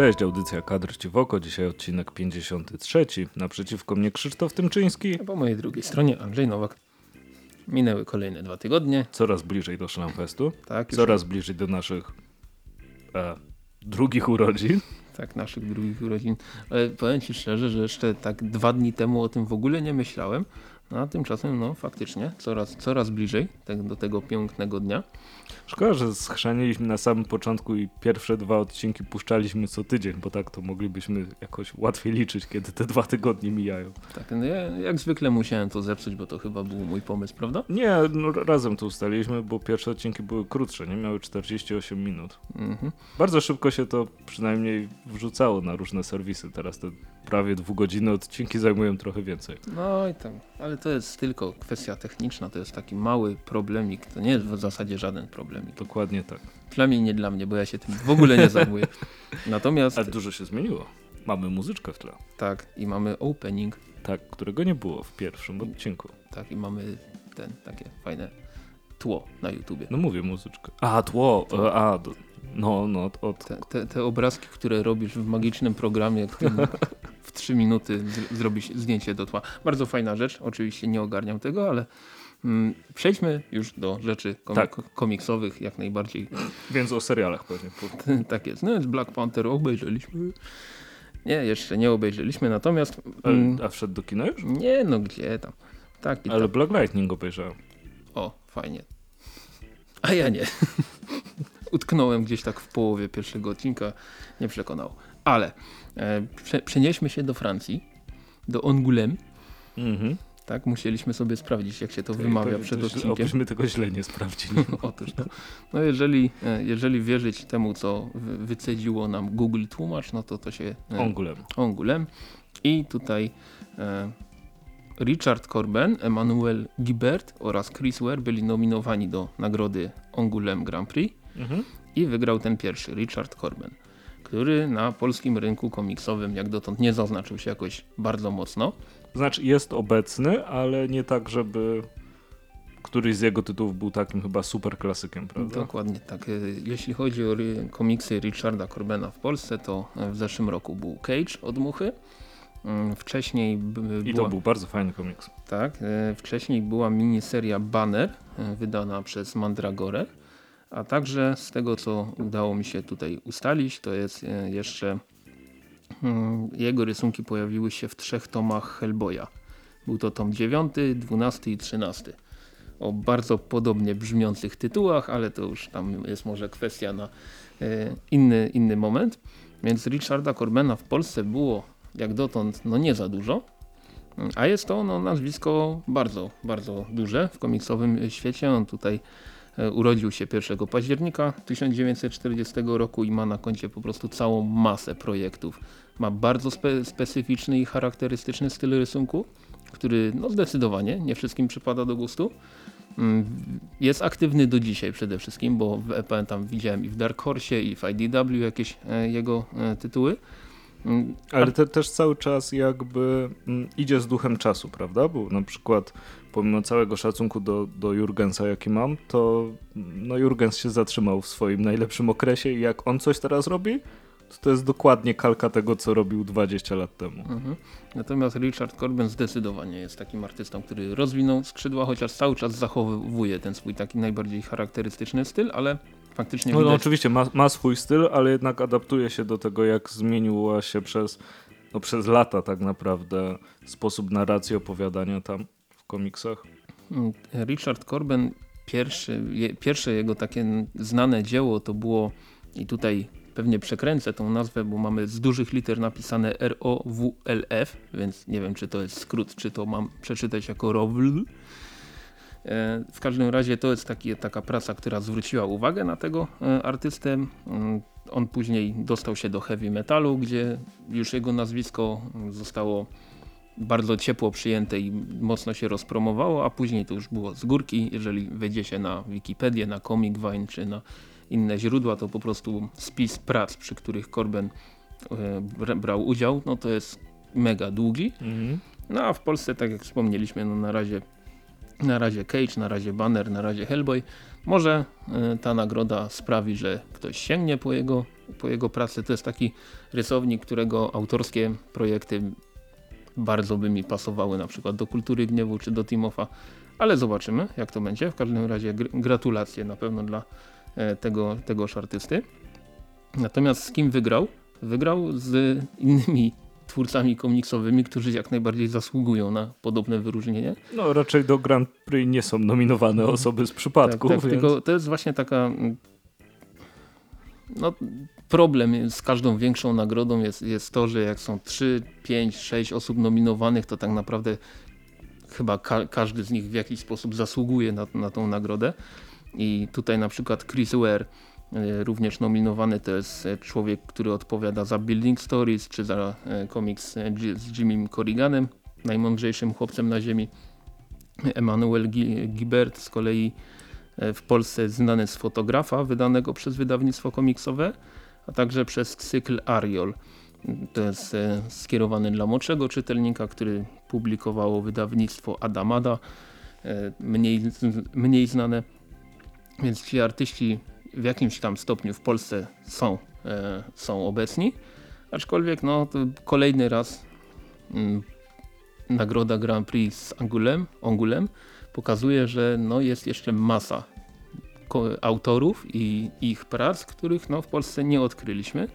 Cześć, audycja Kadr Ci w oko, dzisiaj odcinek 53. Naprzeciwko mnie Krzysztof Tymczyński. A po mojej drugiej stronie Andrzej Nowak. Minęły kolejne dwa tygodnie. Coraz bliżej do Szlamfestu. Tak, Coraz bliżej do naszych e, drugich urodzin. Tak, naszych drugich urodzin. Ale powiem Ci szczerze, że jeszcze tak dwa dni temu o tym w ogóle nie myślałem. No, a tymczasem, no faktycznie, coraz, coraz bliżej tak, do tego pięknego dnia. Szkoda, że schrzaniliśmy na samym początku i pierwsze dwa odcinki puszczaliśmy co tydzień, bo tak to moglibyśmy jakoś łatwiej liczyć, kiedy te dwa tygodnie mijają. Tak, no, ja jak zwykle musiałem to zepsuć, bo to chyba był mój pomysł, prawda? Nie, no, razem to ustaliliśmy, bo pierwsze odcinki były krótsze, nie miały 48 minut. Mhm. Bardzo szybko się to przynajmniej wrzucało na różne serwisy. Teraz te prawie dwugodzinne odcinki zajmują trochę więcej. No i tam, ale to jest tylko kwestia techniczna, to jest taki mały problemik, to nie jest w zasadzie żaden problemik. Dokładnie tak. Przynajmniej nie dla mnie, bo ja się tym w ogóle nie zajmuję. Natomiast Ale dużo się zmieniło. Mamy muzyczkę w tle. tak, i mamy opening, Tak, którego nie było w pierwszym odcinku. tak, i mamy ten, takie fajne tło na YouTubie. No mówię muzyczkę. A, tło. e, A, no, no, od, Te, te, te obrazki, które robisz w magicznym programie, który w 3 minuty z, zrobisz zdjęcie do tła. Bardzo fajna rzecz, oczywiście nie ogarniam tego, ale mm, przejdźmy już do rzeczy komik Tak. komiksowych, jak najbardziej. Więc o serialach pewnie. tak jest. No Black Panther, obejrzeliśmy. Nie, jeszcze nie obejrzeliśmy, natomiast mm, a wszedł do kina już? nie no gdzie tam. Tak i Ale tak. Black Lightning obejrzałem. O, fajnie. A ja nie. Utknąłem gdzieś tak w połowie pierwszego odcinka, nie przekonał. Ale przenieśmy się do Francji, do Angoulême. Mhm. Tak, musieliśmy sobie sprawdzić, jak się to wymawia Pewnie przed to odcinkiem. Obyśmy tego źle nie sprawdzili. Otóż to. No jeżeli, e, jeżeli wierzyć temu, co wy- wycedziło nam Google Tłumacz, no to to się e, Ongulem. I tutaj e, Richard Corben, Emmanuel Guibert oraz Chris Ware byli nominowani do nagrody Angoulême Grand Prix Mhm. i wygrał ten pierwszy, Richard Corben, który na polskim rynku komiksowym jak dotąd nie zaznaczył się jakoś bardzo mocno. Znaczy jest obecny, ale nie tak, żeby któryś z jego tytułów był takim chyba super klasykiem, prawda? Dokładnie tak. E, Jeśli chodzi o komiksy Richarda Corbena w Polsce, to w zeszłym roku był Cage od Muchy. Mm, Wcześniej I była... to był bardzo fajny komiks. Tak, e, wcześniej była miniseria Banner e, wydana przez Mandragorę, a także z tego co udało mi się tutaj ustalić, to jest e, jeszcze mm, jego rysunki pojawiły się w trzech tomach Hellboya. Był to tom 9, 12 i 13. O bardzo podobnie brzmiących tytułach, ale to już tam jest może kwestia na e, inny, inny moment. Więc Richarda Corbena w Polsce było jak dotąd no nie za dużo. A jest to no, nazwisko bardzo, bardzo duże w komiksowym świecie. On tutaj urodził się 1 października 1940 roku i ma na koncie po prostu całą masę projektów. Ma bardzo spe specyficzny i charakterystyczny styl rysunku, który no, zdecydowanie nie wszystkim przypada do gustu. Mm, Jest aktywny do dzisiaj przede wszystkim, bo w, pamiętam widziałem i w Dark Horse i w IDW jakieś e, jego e, tytuły. Mm, Ale te, też cały czas jakby mm, idzie z duchem czasu, prawda? Bo na przykład pomimo całego szacunku do, do Jurgensa, jaki mam, to no Jurgens się zatrzymał w swoim najlepszym okresie i jak on coś teraz robi, to to jest dokładnie kalka tego, co robił 20 lat temu. Mhm. Natomiast Richard Corben zdecydowanie jest takim artystą, który rozwinął skrzydła, chociaż cały czas zachowuje ten swój taki najbardziej charakterystyczny styl, ale faktycznie No, no oczywiście ma, ma swój styl, ale jednak adaptuje się do tego, jak zmieniła się przez, no, przez lata tak naprawdę sposób narracji opowiadania tam komiksach. Mm, Richard Corben, pierwszy, je, pierwsze jego takie znane dzieło to było i tutaj pewnie przekręcę tą nazwę, bo mamy z dużych liter napisane R-O-W-L-F, więc nie wiem czy to jest skrót, czy to mam przeczytać jako ROWL. E, W każdym razie to jest taki, taka praca, która zwróciła uwagę na tego e, artystę. Mm, On później dostał się do heavy metalu, gdzie już jego nazwisko zostało bardzo ciepło przyjęte i mocno się rozpromowało, a później to już było z górki. Jeżeli wejdzie się na Wikipedię, na Comic Vine czy na inne źródła, to po prostu spis prac, przy których Corben e, bra- brał udział, no to jest mega długi. Mhm. No a w Polsce, tak jak wspomnieliśmy, no na razie Na razie Cage, na razie Banner, na razie Hellboy. Może y, ta nagroda sprawi, że ktoś sięgnie po jego, po jego pracę. To jest taki rysownik, którego autorskie projekty bardzo by mi pasowały na przykład do Kultury Gniewu czy do Timofa, ale zobaczymy jak to będzie. W każdym razie gr gratulacje na pewno dla e, tego, tegoż artysty. Natomiast z kim wygrał? Wygrał z innymi twórcami komiksowymi, którzy jak najbardziej zasługują na podobne wyróżnienie. No raczej do Grand Prix nie są nominowane osoby z przypadku. Tak, tak, więc... tylko to jest właśnie taka mm, no, problem z każdą większą nagrodą jest, jest to, że jak są 3, 5, 6 osób nominowanych, to tak naprawdę chyba ka każdy z nich w jakiś sposób zasługuje na, na tą nagrodę. I tutaj na przykład Chris Ware e, również nominowany to jest e, człowiek, który odpowiada za Building Stories czy za e, komiks z Jimmym Corriganem, najmądrzejszym chłopcem na ziemi. Emanuel Gibert z kolei w Polsce znany z fotografa wydanego przez wydawnictwo komiksowe, a także przez cykl Ariol. To jest skierowany dla młodszego czytelnika, który publikowało wydawnictwo Adamada, mniej, mniej znane więc ci artyści w jakimś tam stopniu w Polsce są, e, są obecni. Aczkolwiek no, kolejny raz mm, nagroda Grand Prix z Angulem, Angulem pokazuje, że no, jest jeszcze masa autorów i ich prac, których no, w Polsce nie odkryliśmy.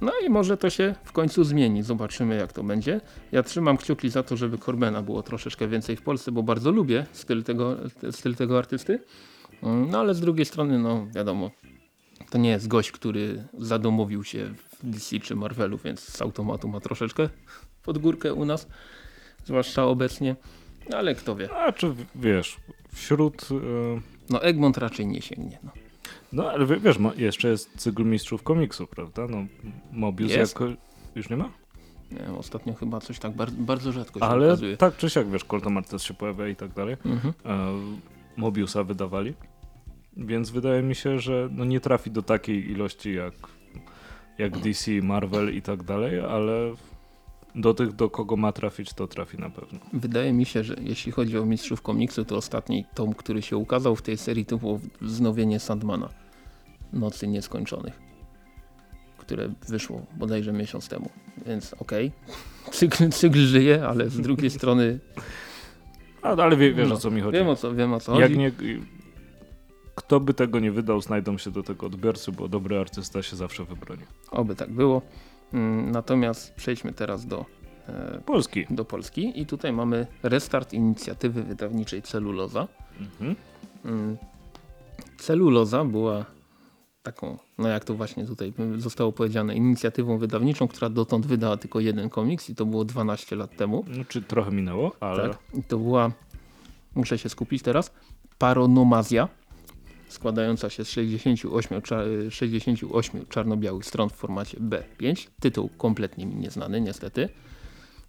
No i może to się w końcu zmieni. Zobaczymy jak to będzie. Ja trzymam kciuki za to, żeby Corbena było troszeczkę więcej w Polsce, bo bardzo lubię styl tego, styl tego artysty. No ale z drugiej strony, no wiadomo, to nie jest gość, który zadomowił się w DC czy Marvelu, więc z automatu ma troszeczkę pod górkę u nas, zwłaszcza obecnie, ale kto wie. A czy wiesz, wśród... No Egmont raczej nie sięgnie. No, no ale wiesz, jeszcze jest cykl mistrzów komiksu, prawda? No Mobius jest. jako... Już nie ma? Nie ostatnio chyba coś tak bardzo, bardzo rzadko się Ale tak czy siak, wiesz, Colton Martes się pojawia i tak dalej. Mhm. E, Mobiusa wydawali. Więc wydaje mi się, że no nie trafi do takiej ilości jak, jak DC, Marvel i tak dalej, ale do tych, do kogo ma trafić, to trafi na pewno. Wydaje mi się, że jeśli chodzi o mistrzów komiksu, to ostatni tom, który się ukazał w tej serii, to było wznowienie Sandmana. Nocy Nieskończonych. Które wyszło bodajże miesiąc temu. Więc okej, okay. cykl, cykl żyje, ale z drugiej strony... A, ale wie, wiesz no, o co mi chodzi. Wiem o co, wiem o co Jak chodzi. Nie, kto by tego nie wydał, znajdą się do tego odbiorcy, bo dobry artysta się zawsze wybroni. Oby tak było. Mm, natomiast przejdźmy teraz do e, Polski. Do Polski i tutaj mamy restart inicjatywy wydawniczej Celuloza. Mhm. Mm, Celuloza była taką, no jak to właśnie tutaj zostało powiedziane, inicjatywą wydawniczą, która dotąd wydała tylko jeden komiks i to było 12 lat temu. No, czy trochę minęło, ale... Tak, i to była, muszę się skupić teraz, Paronomazja składająca się z 68, 68 czarno-białych stron w formacie B5. Tytuł kompletnie mi nieznany niestety.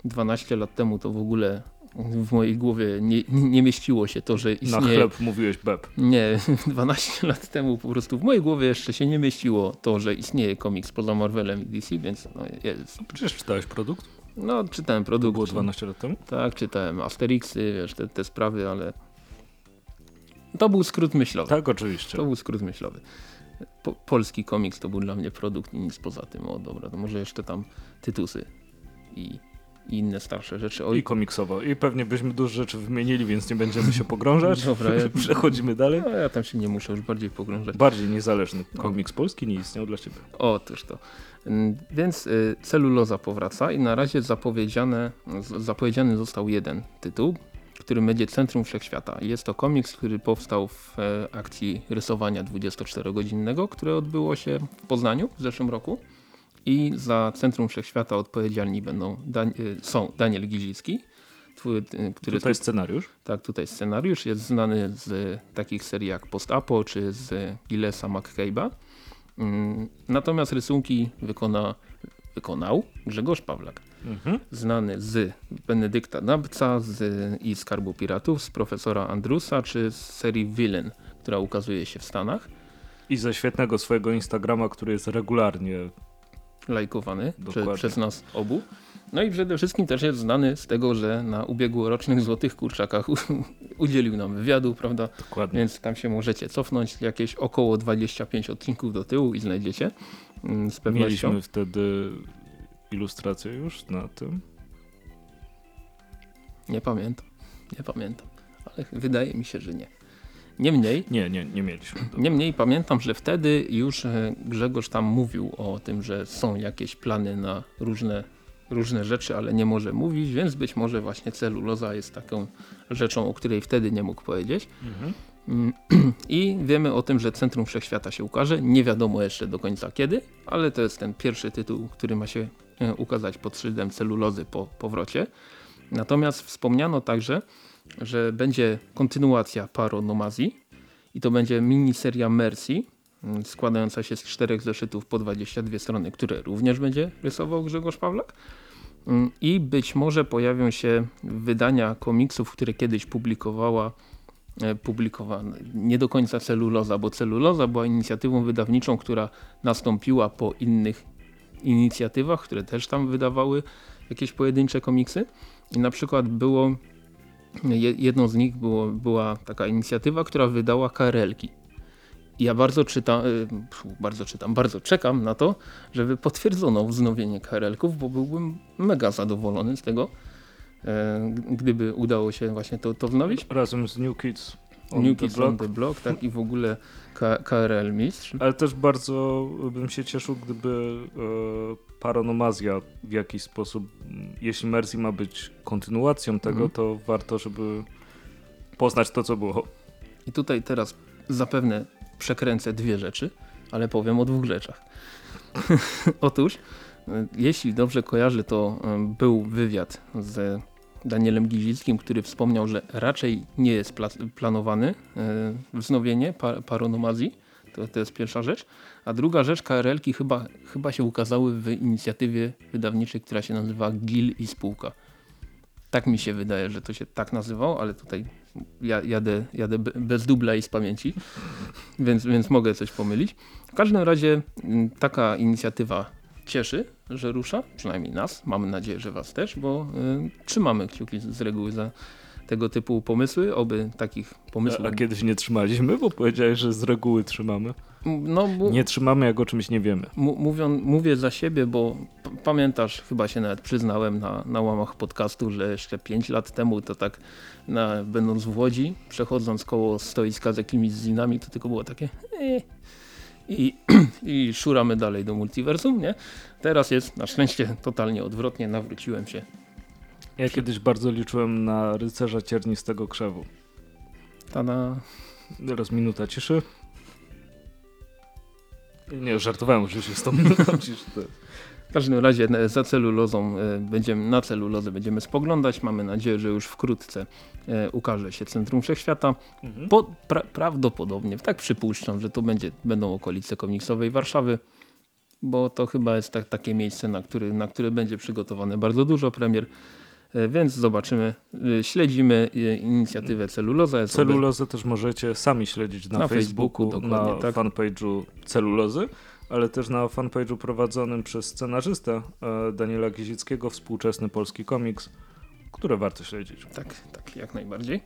12 lat temu to w ogóle w mojej głowie nie, nie mieściło się to, że istnieje... Na chleb mówiłeś beb. Nie, 12 lat temu po prostu w mojej głowie jeszcze się nie mieściło to, że istnieje komiks poza Marvelem i DC, więc no jest. Przecież czytałeś produkt? No, czytałem produkt. To było 12 lat temu? Tak, czytałem Asterixy, wiesz, te, te sprawy, ale to był skrót myślowy. Tak, oczywiście. To był skrót myślowy. Po, polski komiks to był dla mnie produkt i nic poza tym. O dobra, to może jeszcze tam tytusy i, i inne starsze rzeczy. I komiksowo. I pewnie byśmy dużo rzeczy wymienili, więc nie będziemy się pogrążać. Dobra, ja, Przechodzimy dalej. No, ja tam się nie muszę już bardziej pogrążać. Bardziej niezależny komiks polski nie istniał dla ciebie. Otóż to. Mm, więc y, celuloza powraca i na razie zapowiedziane, zapowiedziany został jeden tytuł, którym będzie Centrum Wszechświata. Jest to komiks, który powstał w e, akcji rysowania 24-godzinnego, które odbyło się w Poznaniu w zeszłym roku. I za Centrum Wszechświata odpowiedzialni będą Dan e, są Daniel Gizicki, e, który tutaj jest scenariusz? Tak, tutaj scenariusz. Jest znany z takich serii jak Post-Apo czy z Gillesa McCabe'a. Mm, natomiast rysunki wykona, wykonał Grzegorz Pawlak mhm. znany z Benedykta Nabca z, i Skarbu Piratów, z profesora Andrusa czy z serii Villain, która ukazuje się w Stanach. I ze świetnego swojego Instagrama, który jest regularnie lajkowany prze, przez nas obu. No i przede wszystkim też jest znany z tego, że na ubiegłorocznych Złotych Kurczakach udzielił nam wywiadu, prawda? Dokładnie. Więc tam się możecie cofnąć jakieś około 25 odcinków do tyłu i znajdziecie mm, z pewnością. Mieliśmy wtedy ilustrację już na tym. Nie pamiętam, nie pamiętam, ale wydaje mi się, że nie. Niemniej, Nie, nie, nie mieliśmy. niemniej pamiętam, że wtedy już e, Grzegorz tam mówił o tym, że są jakieś plany na różne, różne rzeczy, ale nie może mówić, więc być może właśnie celuloza jest taką rzeczą, o której wtedy nie mógł powiedzieć. Mhm. Mm, I wiemy o tym, że Centrum Wszechświata się ukaże. Nie wiadomo jeszcze do końca kiedy, ale to jest ten pierwszy tytuł, który ma się ukazać pod szyldem celulozy po powrocie. Natomiast wspomniano także, że będzie kontynuacja Paronomazji i to będzie miniseria Mercy, mm, składająca się z czterech zeszytów po 22 strony, które również będzie rysował Grzegorz Pawlak. Mm, I być może pojawią się wydania komiksów, które kiedyś publikowała e. Nie do końca celuloza, bo celuloza była inicjatywą wydawniczą, która nastąpiła po innych inicjatywach, które też tam wydawały jakieś pojedyncze komiksy. I na przykład było je- jedną z nich było, była taka inicjatywa, która wydała KRL-ki. I ja bardzo czytam, y, bardzo czytam, bardzo czekam na to, żeby potwierdzono wznowienie KRL-ków, bo byłbym mega zadowolony z tego, e, gdyby udało się właśnie to, to wznowić. Razem z New Kids on New Kids Block. on the Block, tak i w ogóle K KRL Mistrz. Ale też bardzo bym się cieszył, gdyby e, Paronomazja w jakiś sposób, jeśli Mercy ma być kontynuacją tego, Mhm. to warto, żeby poznać to, co było. I tutaj teraz zapewne przekręcę dwie rzeczy, ale powiem o dwóch rzeczach. Otóż, y, jeśli dobrze kojarzę, to y, był wywiad z Danielem Gizickim, który wspomniał, że raczej nie jest pla- planowany y, wznowienie pa paronomazji. To, to jest pierwsza rzecz. A druga rzecz, KRL-ki chyba, chyba się ukazały w inicjatywie wydawniczej, która się nazywa GIL i spółka. Tak mi się wydaje, że to się tak nazywało, ale tutaj ja, jadę, jadę be- bez dubla i z pamięci, więc, więc mogę coś pomylić. W każdym razie taka inicjatywa cieszy, że rusza, przynajmniej nas, mamy nadzieję, że was też, bo y, trzymamy kciuki z, z reguły za tego typu pomysły, oby takich pomysłów... A, a kiedyś nie trzymaliśmy, bo powiedziałeś, że z reguły trzymamy. No, bo, Nie trzymamy, jak o czymś nie wiemy. Mówią, mówię za siebie, bo pamiętasz, chyba się nawet przyznałem na, na łamach podcastu, że jeszcze 5 lat temu to tak na, będąc w Łodzi, przechodząc koło stoiska z jakimiś zinami, to tylko było takie "Eh". I, i szuramy dalej do multiversum, nie? Teraz jest na szczęście totalnie odwrotnie, nawróciłem się. Ja kiedyś bardzo liczyłem na rycerza ciernistego krzewu. Tada. Teraz minuta ciszy. Nie, żartowałem oczywiście z tą minutą ciszy. W każdym razie e, za celulozą e, będziemy, na celulozę będziemy spoglądać. Mamy nadzieję, że już wkrótce e, ukaże się Centrum Wszechświata. Mhm. Po, pra, prawdopodobnie, tak przypuszczam, że to będzie, będą okolice komiksowej Warszawy, bo to chyba jest tak, takie miejsce, na, który, na które będzie przygotowane bardzo dużo premier. Więc zobaczymy, śledzimy inicjatywę Celuloza. Celulozę też możecie sami śledzić na, Na Facebooku, Facebooku, na tak. fanpage'u Celulozy, ale też na fanpage'u prowadzonym przez scenarzystę e, Daniela Gizickiego, współczesny polski komiks, które warto śledzić. Tak, tak, jak najbardziej.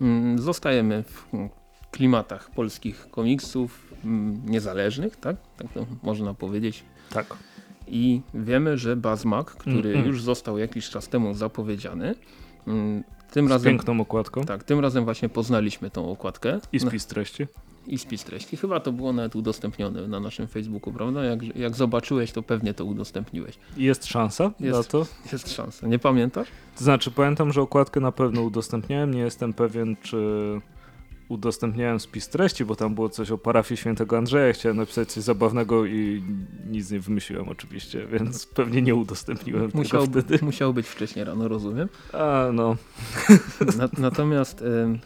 Mm, Zostajemy w mm, klimatach polskich komiksów mm, niezależnych, tak? Tak to można powiedzieć. Tak. I wiemy, że Bazmak, który Mhm. już został jakiś czas temu zapowiedziany, mm, tym Z razem, piękną okładką tak, tym razem właśnie poznaliśmy tą okładkę i No, spis treści. I spis treści. Chyba to było nawet udostępnione na naszym Facebooku, prawda? Jak, jak zobaczyłeś, to pewnie to udostępniłeś. Jest szansa Jest. na to? Jest szansa. Nie pamiętasz? To znaczy, pamiętam, że okładkę na pewno udostępniałem. Nie jestem pewien, czy udostępniałem spis treści, bo tam było coś o parafii świętego Andrzeja. Chciałem napisać coś zabawnego i nic nie wymyśliłem oczywiście, więc pewnie nie udostępniłem Musiał, tego wtedy. musiał być wcześniej rano, rozumiem. A, no. Na, natomiast em,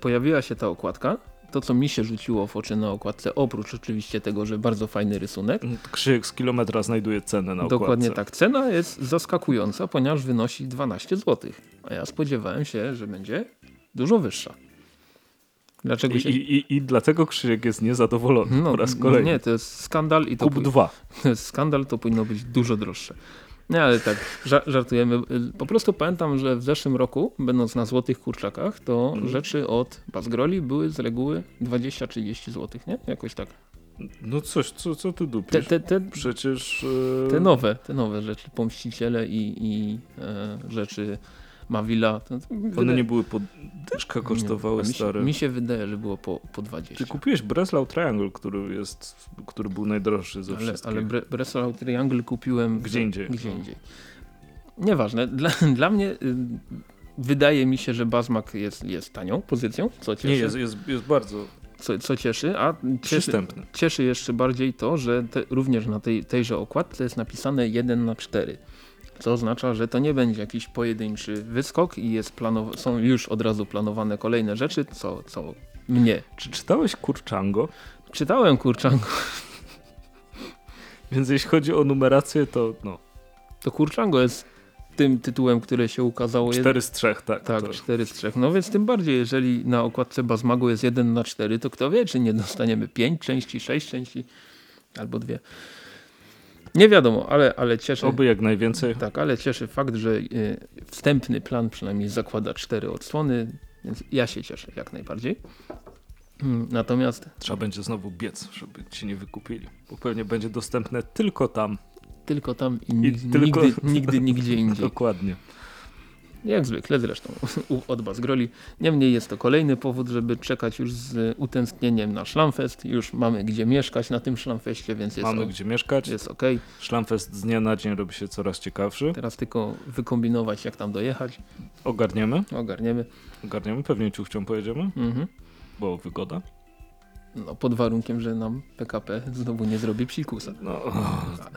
pojawiła się ta okładka. To, co mi się rzuciło w oczy na okładce, oprócz oczywiście tego, że bardzo fajny rysunek, Krzyk z kilometra znajduje cenę na okładce. dokładnie tak. Cena jest zaskakująca, ponieważ wynosi 12 zł. A ja spodziewałem się, że będzie dużo wyższa. Dlaczego I, się... i, i, I dlatego Krzysiek jest niezadowolony po raz kolejny. Nie, to jest skandal i to, Kup pu- dwa. to jest skandal, to powinno być dużo droższe. Nie, ale tak, ża żartujemy. Po prostu pamiętam, że w zeszłym roku, będąc na Złotych Kurczakach, to Mhm. rzeczy od Bazgroli były z reguły 20-30 zł, nie? Jakoś tak. No coś, co, co ty Te, dupisz? te, te, Przecież... e, te nowe, te nowe rzeczy, Pomściciele i, i e, rzeczy To, to One nie były po... Dyszka kosztowały, mi się, stare. Mi się wydaje, że było po, po 20. Ty kupiłeś Breslau Triangle, który jest, który był najdroższy ze ale, wszystkich. ale Bre- Breslau Triangle kupiłem Gdzie indziej. Gdzie indziej. Nieważne. Dla, dla mnie y, wydaje mi się, że Bazmak jest, jest tanią pozycją, co cieszy, Nie, jest, jest, jest bardzo co, co cieszy, a cieszy, cieszy jeszcze bardziej to, że te, również na tej, tejże okładce jest napisane 1 na 4 co oznacza, że to nie będzie jakiś pojedynczy wyskok i jest są już od razu planowane kolejne rzeczy, co, co mnie. Czy czytałeś Kurczango? Czytałem Kurczango, Więc jeśli chodzi o numerację, to no, to Kurczango jest tym tytułem, które się ukazało. 4 z 3, tak. Tak, 4 z 3. No więc tym bardziej, jeżeli na okładce Bazmagu jest 1 na 4, to kto wie, czy nie dostaniemy 5 części, 6 części albo dwie. Nie wiadomo, ale, ale cieszy. Oby jak najwięcej. Tak, ale cieszy fakt, że y, wstępny plan przynajmniej zakłada 4 odsłony, więc ja się cieszę jak najbardziej. Mm, Natomiast Trzeba będzie znowu biec, żeby ci nie wykupili. Bo pewnie będzie dostępne tylko tam. Tylko tam i, nig- tylko- nigdy, nigdy, nigdzie indziej. Dokładnie. Jak zwykle zresztą od Bazgroli. Niemniej jest to kolejny powód, żeby czekać już z utęsknieniem na Szlamfest. Już mamy gdzie mieszkać na tym Szlamfeście, więc jest, Mamy o, gdzie mieszkać. jest ok. Szlamfest z dnia na dzień robi się coraz ciekawszy. Teraz tylko wykombinować jak tam dojechać. Ogarniemy. Ogarniemy. Ogarniemy. Pewnie ciuchcią pojedziemy, Mhm. bo wygoda. No, pod warunkiem, że nam PKP znowu nie zrobi psikusa. No,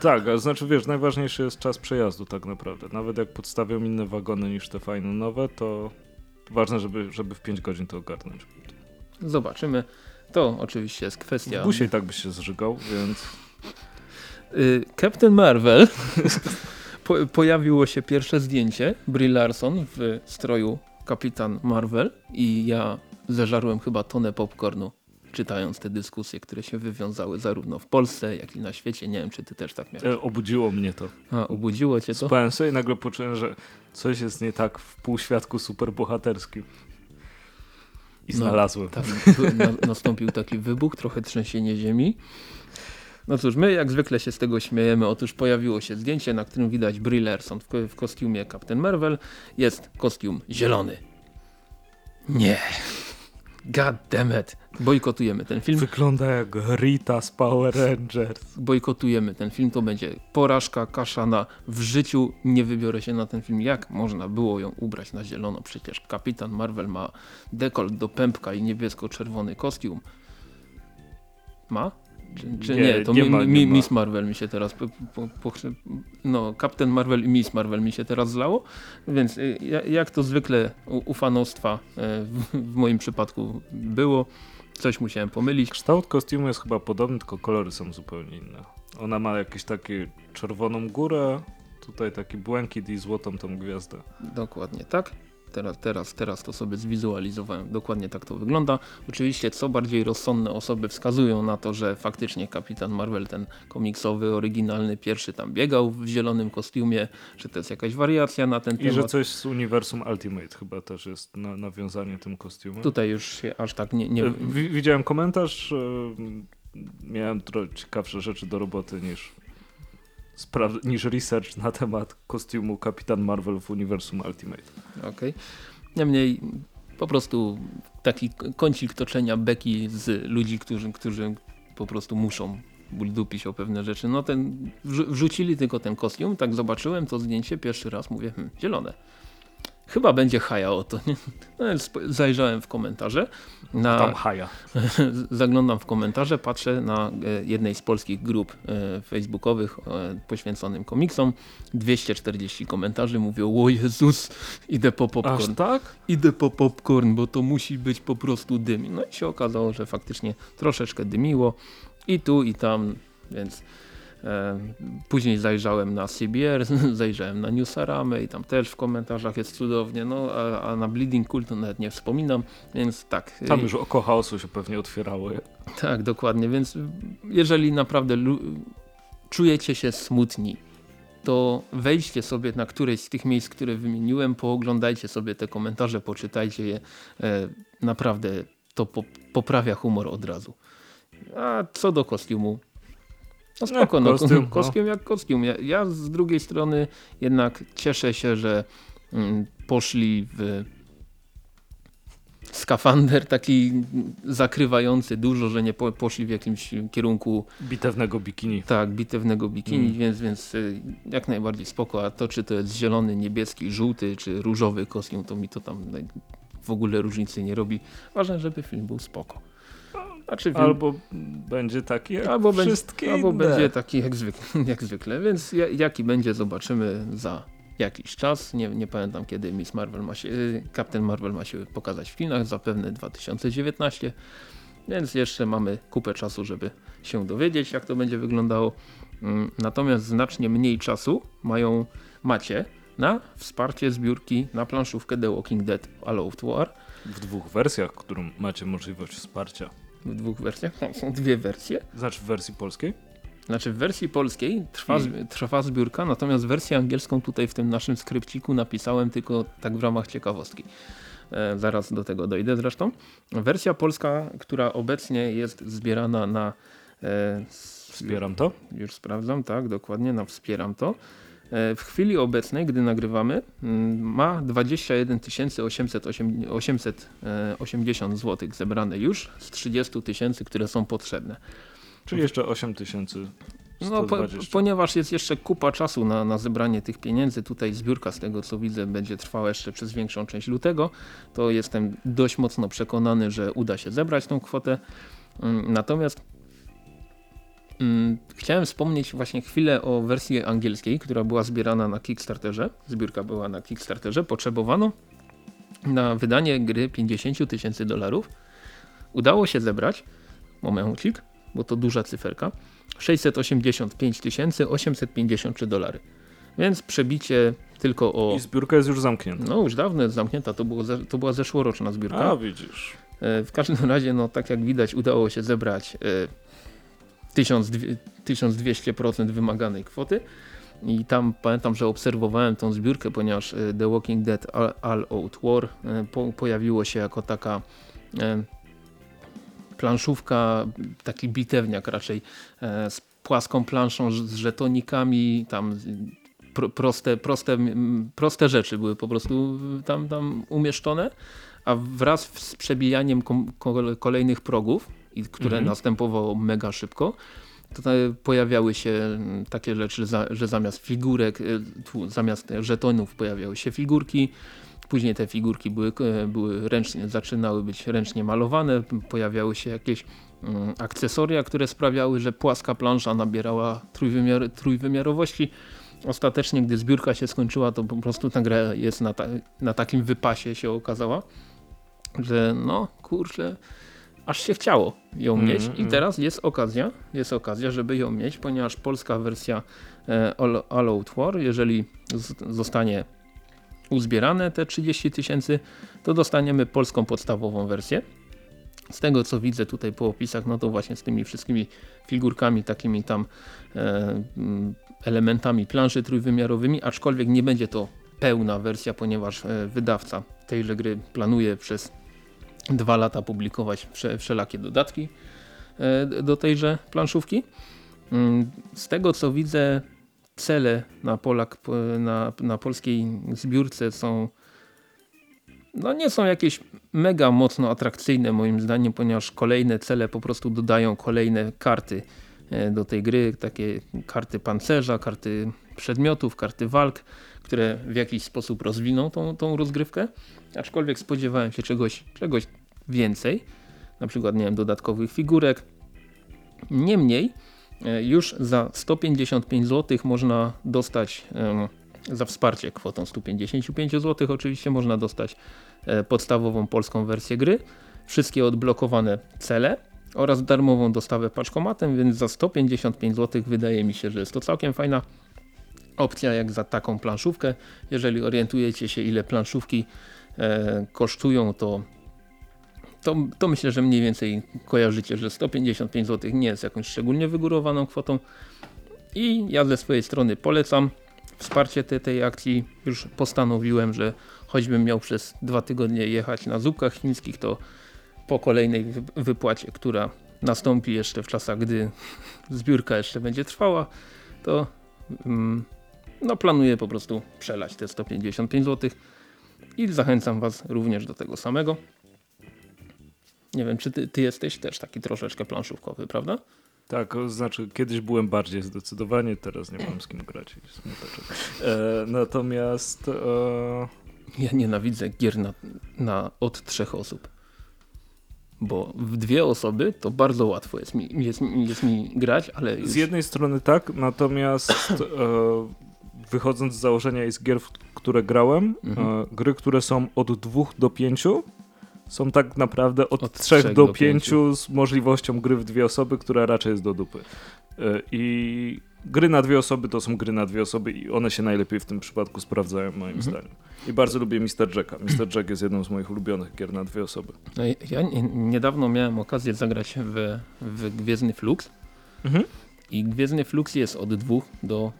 tak, a znaczy wiesz, najważniejszy jest czas przejazdu tak naprawdę. Nawet jak podstawią inne wagony niż te fajne nowe, to ważne, żeby, żeby w 5 godzin to ogarnąć. Zobaczymy. To oczywiście jest kwestia. W busie i tak byś się zżygał, więc Y, Captain Marvel po, pojawiło się pierwsze zdjęcie Brie Larson w stroju Kapitan Marvel i ja zeżarłem chyba tonę popcornu czytając te dyskusje, które się wywiązały zarówno w Polsce, jak i na świecie. Nie wiem, czy ty też tak miałeś. e, obudziło mnie to. A, obudziło cię to? Spałem sobie i nagle poczułem, że coś jest nie tak w półświadku superbohaterskim. I No, znalazłem. Tak, na, nastąpił taki wybuch, trochę trzęsienie ziemi. No cóż, my jak zwykle się z tego śmiejemy. Otóż pojawiło się zdjęcie, na którym widać Brie Larson w, w kostiumie Captain Marvel. Jest kostium zielony. Nie. God damn it. Bojkotujemy ten film. Wygląda jak Rita z Power Rangers. Bojkotujemy ten film. To będzie porażka, kaszana. W życiu nie wybiorę się na ten film. Jak można było ją ubrać na zielono? Przecież Kapitan Marvel ma dekolt do pępka i niebiesko-czerwony kostium. Ma? Czy, czy nie, Nie, To nie mi, ma, nie mi, ma. Miss Marvel mi się teraz. Po, po, po, no, Captain Marvel i Miss Marvel mi się teraz zlało. Więc y, ja- jak to zwykle u, y, w, w moim przypadku było, coś musiałem pomylić. Kształt kostiumu jest chyba podobny, tylko kolory są zupełnie inne. Ona ma jakąś taką czerwoną górę, tutaj taki błękit i złotą tą gwiazdę. Dokładnie tak. Teraz, teraz, teraz to sobie zwizualizowałem. Dokładnie tak to wygląda. Oczywiście co bardziej rozsądne osoby wskazują na to, że faktycznie Kapitan Marvel, ten komiksowy, oryginalny, pierwszy tam biegał w zielonym kostiumie, że to jest jakaś wariacja na ten I temat. że coś z uniwersum Ultimate chyba też jest na, nawiązanie tym kostiumem. Tutaj już się aż tak nie... nie... Wi- Widziałem komentarz, e, miałem trochę ciekawsze rzeczy do roboty niż, niż research na temat kostiumu Kapitan Marvel w uniwersum Ultimate. Okej. Niemniej po prostu taki kącik toczenia beki z ludzi, którzy, którzy po prostu muszą buldupić o pewne rzeczy. No ten, wrzu- wrzucili tylko ten kostium, tak zobaczyłem to zdjęcie pierwszy raz, mówię, hm, zielone. Chyba będzie haja o to. nie? No, zajrzałem w komentarze. Na, Tam haja. zaglądam w komentarze, patrzę na e, jednej z polskich grup e, facebookowych e, poświęconym komiksom. 240 komentarzy mówią, o Jezus, idę po popcorn Aż tak? idę po popcorn, bo to musi być po prostu dym. No i się okazało, że faktycznie troszeczkę dymiło i tu i tam, więc później zajrzałem na CBR, zajrzałem na Newsaramę i tam też w komentarzach jest cudownie, no a, a na Bleeding Cool to nawet nie wspominam, więc tak. Tam e, już oko chaosu się pewnie otwierało. Tak, dokładnie, więc jeżeli naprawdę czujecie się smutni to wejdźcie sobie na któreś z tych miejsc, które wymieniłem, pooglądajcie sobie te komentarze, poczytajcie je. E, naprawdę to po, poprawia humor od razu. A co do kostiumu, no spoko, no, kostium, no. jak kostium. Ja, ja, z drugiej strony jednak cieszę się, że mm, poszli w skafander taki zakrywający dużo, że nie po, poszli w jakimś kierunku bitewnego bikini. Tak, bitewnego bikini, mm. więc, więc y, jak najbardziej spoko. A to czy to jest zielony, niebieski, żółty czy różowy kostium, to mi to tam w ogóle różnicy nie robi. Ważne, żeby film był spoko. Znaczy, albo będzie taki jak albo wszystkie będzie, Albo będzie taki jak zwykle, jak zwykle. Więc jaki będzie zobaczymy za jakiś czas. Nie, nie pamiętam kiedy Miss Marvel ma się, Captain Marvel ma się pokazać w kinach, zapewne 2019. Więc jeszcze mamy kupę czasu, żeby się dowiedzieć jak to będzie wyglądało. Mm, natomiast znacznie mniej czasu mają, macie na wsparcie zbiórki na planszówkę The Walking Dead Allowed War. W dwóch wersjach, którą macie możliwość wsparcia. W dwóch wersjach? Są dwie wersje. Znaczy w wersji polskiej? Znaczy w wersji polskiej trwa, hmm. trwa zbiórka, natomiast wersję angielską tutaj w tym naszym skrypciku napisałem tylko tak w ramach ciekawostki. E, zaraz do tego dojdę zresztą. Wersja polska, która obecnie jest zbierana na... E, Wspieram to? Już sprawdzam, tak, dokładnie, na Wspieram to. E, w chwili obecnej, gdy nagrywamy, mm, ma 21 880 zł zebrane już z 30 tysięcy, które są potrzebne. Czyli jeszcze 8 tysięcy. No, po, ponieważ jest jeszcze kupa czasu na, na zebranie tych pieniędzy, tutaj zbiórka z tego co widzę będzie trwała jeszcze przez większą część lutego, to jestem dość mocno przekonany, że uda się zebrać tą kwotę. Mm, natomiast chciałem wspomnieć właśnie chwilę o wersji angielskiej, która była zbierana na Kickstarterze. Zbiórka była na Kickstarterze. Potrzebowano na wydanie gry 50 tysięcy dolarów. Udało się zebrać, momencik, bo to duża cyferka, 685 853 dolary. Więc przebicie tylko o... I zbiórka jest już zamknięta. No już dawno jest zamknięta, to, było, to była zeszłoroczna zbiórka. A widzisz. E, w każdym razie, no tak jak widać, udało się zebrać 1200% e, wymaganej kwoty. I tam pamiętam, że obserwowałem tą zbiórkę, ponieważ e, The Walking Dead All, All Out War po, pojawiło się jako taka planszówka, taki bitewniak raczej e, z płaską planszą, z żetonikami, tam proste, proste, proste rzeczy były po prostu tam, tam umieszczone, a wraz z przebijaniem kolejnych progów, które mhm. następowało mega szybko, tutaj pojawiały się takie rzeczy, że zamiast figurek, e, zamiast żetonów pojawiały się figurki, Później te figurki były, e, były ręcznie, zaczynały być ręcznie malowane, pojawiały się jakieś mm, akcesoria, które sprawiały, że płaska plansza nabierała trójwymiar, trójwymiarowości. Ostatecznie, gdy zbiórka się skończyła, to po prostu ta gra jest na, ta, na takim wypasie się okazała, że no kurczę, aż się chciało ją mm, mieć i teraz jest okazja, jest okazja, żeby ją mieć, ponieważ polska wersja e, All, All Out War, jeżeli zostanie uzbierane te 30 tysięcy, to dostaniemy polską podstawową wersję. Z tego co widzę tutaj po opisach, no to właśnie z tymi wszystkimi figurkami, takimi tam e, mm, elementami planszy trójwymiarowymi, aczkolwiek nie będzie to pełna wersja, ponieważ e, wydawca tejże gry planuje przez dwa lata publikować wszelakie dodatki e, do tejże planszówki. Mm, z tego co widzę cele na, Polak, na, na polskiej zbiórce są no nie są jakieś mega mocno atrakcyjne moim zdaniem, ponieważ kolejne cele po prostu dodają kolejne karty e, do tej gry, takie karty pancerza, karty przedmiotów, karty walk, które w jakiś sposób rozwiną tą, tą rozgrywkę, aczkolwiek spodziewałem się czegoś, czegoś więcej, na przykład nie wiem, dodatkowych figurek. Niemniej E, już za 155 zł można dostać za wsparcie kwotą 155 zł oczywiście można dostać e, podstawową polską wersję gry, wszystkie odblokowane cele oraz darmową dostawę paczkomatem, więc za 155 zł wydaje mi się, że jest to całkiem fajna opcja jak za taką planszówkę. Jeżeli orientujecie się ile planszówki e, kosztują, to to, to myślę, że mniej więcej kojarzycie, że 155 zł nie jest jakąś szczególnie wygórowaną kwotą i ja ze swojej strony polecam. wsparcie te, tej akcji już postanowiłem, że choćbym miał przez dwa tygodnie jechać na zupkach chińskich, to po kolejnej wypłacie, która nastąpi jeszcze w czasach, gdy zbiórka jeszcze będzie trwała, to mm, no planuję po prostu przelać te 155 zł i zachęcam Was również do tego samego. Nie wiem, czy ty, ty jesteś też taki troszeczkę planszówkowy, prawda? Tak, znaczy kiedyś byłem bardziej zdecydowanie, teraz nie mam z kim grać. E, natomiast... E... Ja nienawidzę gier na, na od trzech osób. Bo w dwie osoby to bardzo łatwo jest mi, jest, jest mi grać, ale... Już... Z jednej strony tak, natomiast e, wychodząc z założenia jest gier, w które grałem, mhm. e, gry, które są od dwóch do pięciu, są tak naprawdę od, od 3 do 5 z możliwością gry w dwie osoby, która raczej jest do dupy. E, I gry na dwie osoby to są gry na dwie osoby i one się najlepiej w tym przypadku sprawdzają moim mhm. zdaniem. I bardzo lubię Mr. Jacka. Mr. Jack jest jedną z moich ulubionych gier na dwie osoby. No ja niedawno miałem okazję zagrać w, w Gwiezdny Flux. Mhm. I Gwiezdny Flux jest od dwóch do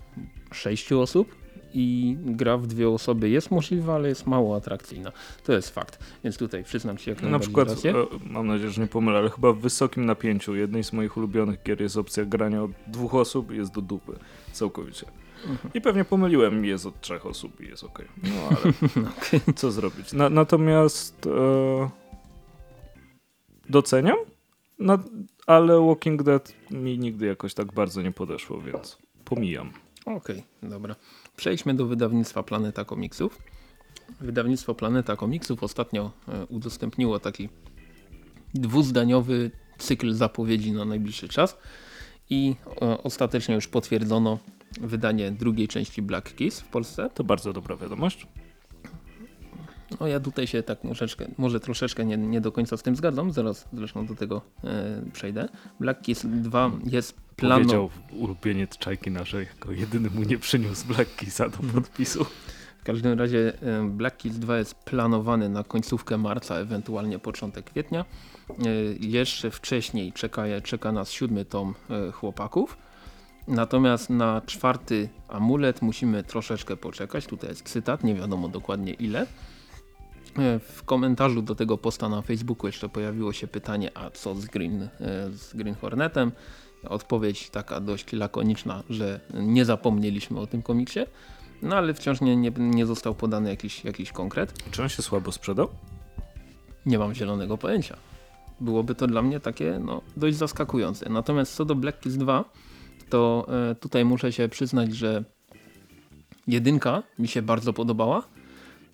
sześciu osób i gra w dwie osoby jest możliwa, ale jest mało atrakcyjna. To jest fakt. Więc tutaj przyznam się jak Na przykład, rację. mam nadzieję, że nie pomylę, ale chyba w wysokim napięciu jednej z moich ulubionych gier jest opcja grania od dwóch osób i jest do dupy. Całkowicie. Mhm. I pewnie pomyliłem, jest od trzech osób i jest ok. No ale okay. co zrobić? Na, natomiast e, doceniam, na, ale Walking Dead mi nigdy jakoś tak bardzo nie podeszło, więc pomijam. Okej, okay, dobra. Przejdźmy do wydawnictwa Planeta Komiksów. Wydawnictwo Planeta Komiksów ostatnio e, udostępniło taki dwuzdaniowy cykl zapowiedzi na najbliższy czas i e, ostatecznie już potwierdzono wydanie drugiej części Black Keys w Polsce. To bardzo dobra wiadomość. No ja tutaj się tak troszeczkę, może troszeczkę nie, nie do końca z tym zgadzam, zaraz zresztą do tego e, przejdę. Black Keys 2 jest planu... Powiedział ulubieniec Czajki naszej, jako jedyny mu nie przyniósł Black Keysa do podpisu. W każdym razie e, Black Keys 2 jest planowany na końcówkę marca, ewentualnie początek kwietnia. E, jeszcze wcześniej czeka, czeka nas siódmy tom e, chłopaków. Natomiast na czwarty amulet musimy troszeczkę poczekać. Tutaj jest cytat, nie wiadomo dokładnie ile. W komentarzu do tego posta na Facebooku jeszcze pojawiło się pytanie, a co z Green, z Green Hornetem? Odpowiedź taka dość lakoniczna, że nie zapomnieliśmy o tym komiksie, no ale wciąż nie, nie, nie został podany jakiś, jakiś konkret. Czy on się słabo sprzedał? Nie mam zielonego pojęcia. Byłoby to dla mnie takie no, dość zaskakujące. Natomiast co do Black Kiss 2, to e, tutaj muszę się przyznać, że jedynka mi się bardzo podobała,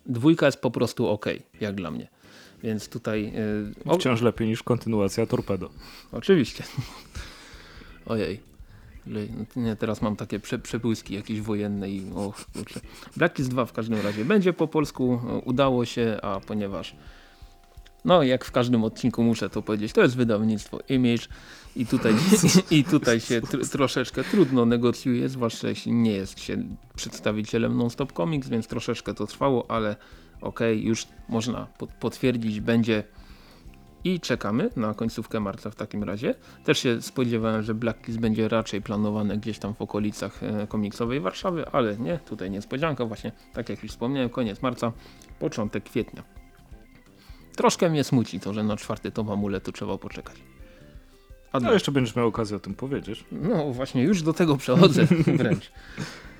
dwójka jest po prostu ok, jak dla mnie. Więc tutaj... E, Wciąż lepiej niż kontynuacja Torpedo. Oczywiście. Ojej. Nie, teraz mam takie prze, przebłyski jakieś wojenne i o kurczę. Blacklist 2 w każdym razie będzie po polsku, udało się, a ponieważ no jak w każdym odcinku muszę to powiedzieć, to jest wydawnictwo Image i tutaj, i tutaj się tr troszeczkę trudno negocjuje, zwłaszcza jeśli nie jest się przedstawicielem Non-Stop Comics, więc troszeczkę to trwało, ale okej, okay, już można potwierdzić, będzie i czekamy na końcówkę marca w takim razie. Też się spodziewałem, że Black Kiss będzie raczej planowane gdzieś tam w okolicach e, komiksowej Warszawy, ale nie, tutaj niespodzianka właśnie, tak jak już wspomniałem, koniec marca, początek kwietnia. Troszkę mnie smuci to, że na czwarty tom amuletu trzeba poczekać. A no jeszcze będziesz miał okazję o tym powiedzieć. No właśnie, już do tego przechodzę wręcz.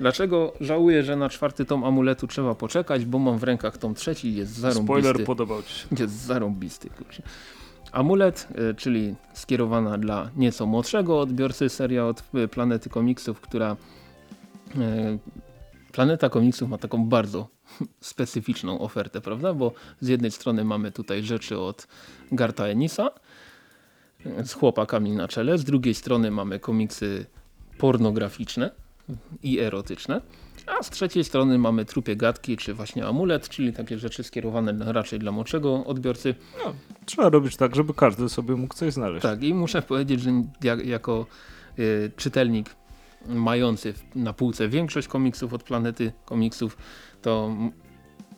Dlaczego żałuję, że na czwarty tom amuletu trzeba poczekać, bo mam w rękach tom trzeci jest zarąbisty. Spoiler podobał ci się. Jest zarąbisty. Kurczę. Amulet, e, czyli skierowana dla nieco młodszego odbiorcy seria od e, Planety Komiksów, która e, Planeta Komiksów ma taką bardzo specyficzną ofertę, prawda? Bo z jednej strony mamy tutaj rzeczy od Garta Enisa z chłopakami na czele, z drugiej strony mamy komiksy pornograficzne i erotyczne. A z trzeciej strony mamy trupie gadki, czy właśnie amulet, czyli takie rzeczy skierowane raczej dla młodszego odbiorcy. No, trzeba robić tak, żeby każdy sobie mógł coś znaleźć. Tak i muszę powiedzieć, że jako y, czytelnik mający na półce większość komiksów od Planety Komiksów, to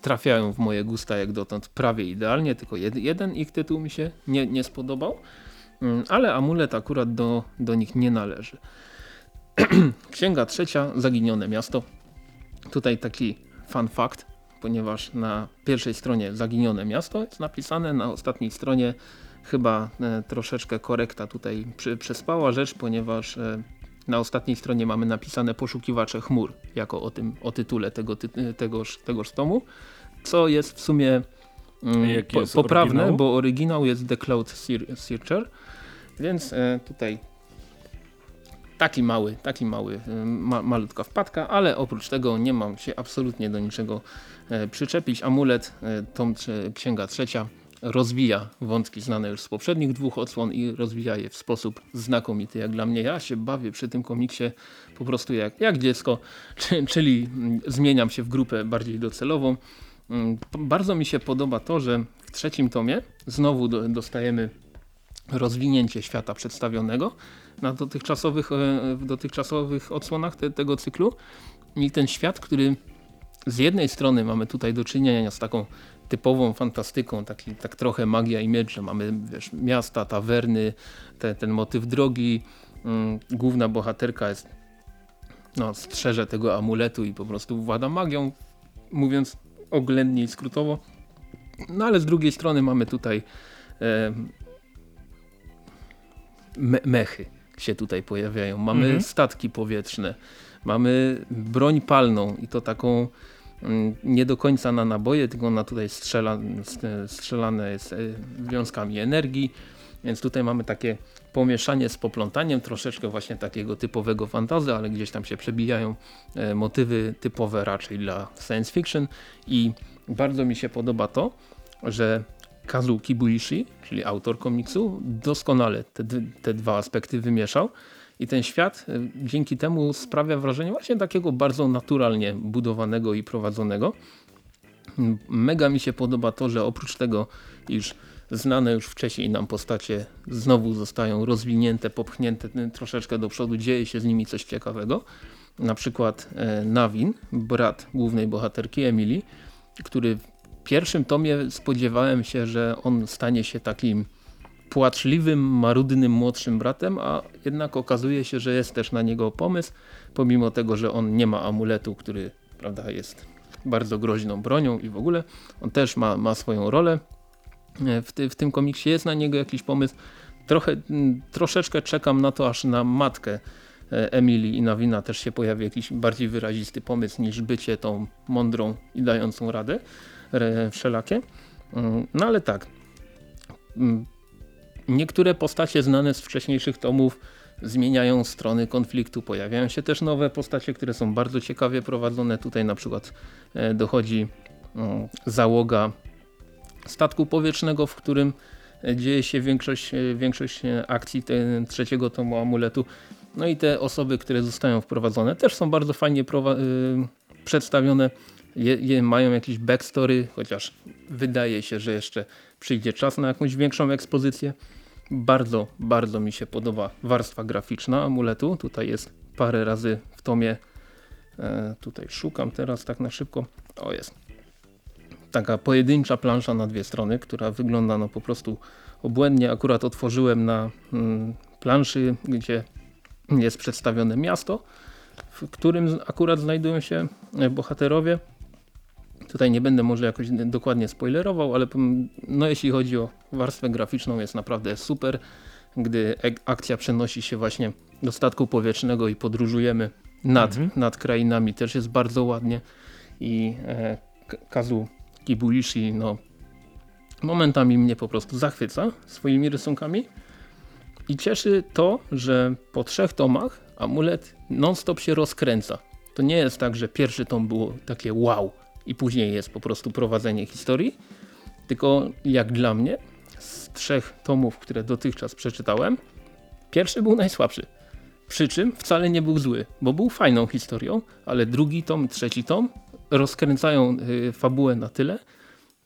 trafiają w moje gusta jak dotąd prawie idealnie, tylko jed, jeden ich tytuł mi się nie, nie spodobał, ale amulet akurat do, do nich nie należy. Księga trzecia, Zaginione miasto. tutaj taki fun fact, ponieważ na pierwszej stronie zaginione miasto jest napisane, na ostatniej stronie chyba e, troszeczkę korekta tutaj przy, przespała rzecz, ponieważ e, na ostatniej stronie mamy napisane poszukiwacze chmur, jako o tym, o tytule tego, ty, tegoż, tegoż tomu, co jest w sumie mm, po, poprawne, oryginał? bo oryginał jest The Cloud Searcher, więc e, tutaj taki mały, taki mały, ma, malutka wpadka, ale oprócz tego nie mam się absolutnie do niczego e, przyczepić. Amulet, e, tom księga trzecia rozwija wątki znane już z poprzednich dwóch odsłon i rozwija je w sposób znakomity jak dla mnie. Ja się bawię przy tym komiksie po prostu jak, jak dziecko, czyli mm, zmieniam się w grupę bardziej docelową. Mm, bardzo mi się podoba to, że w trzecim tomie znowu dostajemy rozwinięcie świata przedstawionego na dotychczasowych, e, w dotychczasowych odsłonach te, tego cyklu. I ten świat, który z jednej strony mamy tutaj do czynienia z taką typową fantastyką, taki, tak trochę magia i miecz, mamy wiesz, miasta, tawerny, te, ten motyw drogi, mm, główna bohaterka jest no, strzeże tego amuletu i po prostu włada magią, mówiąc oględnie i skrótowo. No ale z drugiej strony mamy tutaj e, me mechy się tutaj pojawiają. Mamy mhm. statki powietrzne, mamy broń palną i to taką mm, nie do końca na naboje, tylko ona tutaj strzela, strzelane jest e, wiązkami energii, więc tutaj mamy takie pomieszanie z poplątaniem, troszeczkę właśnie takiego typowego fantazy, ale gdzieś tam się przebijają e, motywy typowe raczej dla science fiction i bardzo mi się podoba to, że Kazu Kibuishi, czyli autor komiksu, doskonale te, te dwa aspekty wymieszał. I ten świat e, dzięki temu sprawia wrażenie właśnie takiego bardzo naturalnie budowanego i prowadzonego. Mega mi się podoba to, że oprócz tego, iż znane już wcześniej nam postacie znowu zostają rozwinięte, popchnięte troszeczkę do przodu, dzieje się z nimi coś ciekawego. Na przykład e, Nawin, brat głównej bohaterki Emily, który pierwszym tomie spodziewałem się, że on stanie się takim płaczliwym, marudnym młodszym bratem, a jednak okazuje się, że jest też na niego pomysł, pomimo tego, że on nie ma amuletu, który prawda, jest bardzo groźną bronią i w ogóle on też ma, ma swoją rolę. W, ty, w tym komiksie jest na niego jakiś pomysł. Trochę, troszeczkę czekam na to, aż na matkę e, Emilii i Nawina też się pojawi jakiś bardziej wyrazisty pomysł niż bycie tą mądrą i dającą radę wszelakie. Mm, no ale tak, mm, niektóre postacie znane z wcześniejszych tomów zmieniają strony konfliktu, pojawiają się też nowe postacie, które są bardzo ciekawie prowadzone. Tutaj na przykład e, dochodzi mm, załoga statku powietrznego, w którym e, dzieje się większość, e, większość akcji trzeciego tomu amuletu. No i te osoby, które zostają wprowadzone też są bardzo fajnie przedstawione je, je mają jakiś backstory, chociaż wydaje się, że jeszcze przyjdzie czas na jakąś większą ekspozycję. Bardzo, bardzo mi się podoba warstwa graficzna amuletu. Tutaj jest parę razy w tomie. E, tutaj szukam teraz tak na szybko. O jest. Taka pojedyncza plansza na dwie strony, która wygląda no po prostu obłędnie. Akurat otworzyłem na mm, planszy, gdzie jest przedstawione miasto, w którym akurat znajdują się bohaterowie. Tutaj nie będę może jakoś dokładnie spoilerował, ale no jeśli chodzi o warstwę graficzną jest naprawdę super, gdy akcja przenosi się właśnie do statku powietrznego i podróżujemy nad, mhm. nad krainami też jest bardzo ładnie i e, Kazu Kibuishi no, momentami mnie po prostu zachwyca swoimi rysunkami i cieszy to, że po trzech tomach amulet non-stop się rozkręca. To nie jest tak, że pierwszy tom było takie wow, i później jest po prostu prowadzenie historii. Tylko jak dla mnie z trzech tomów, które dotychczas przeczytałem, pierwszy był najsłabszy. Przy czym wcale nie był zły, bo był fajną historią, ale drugi tom, trzeci tom rozkręcają y, fabułę na tyle,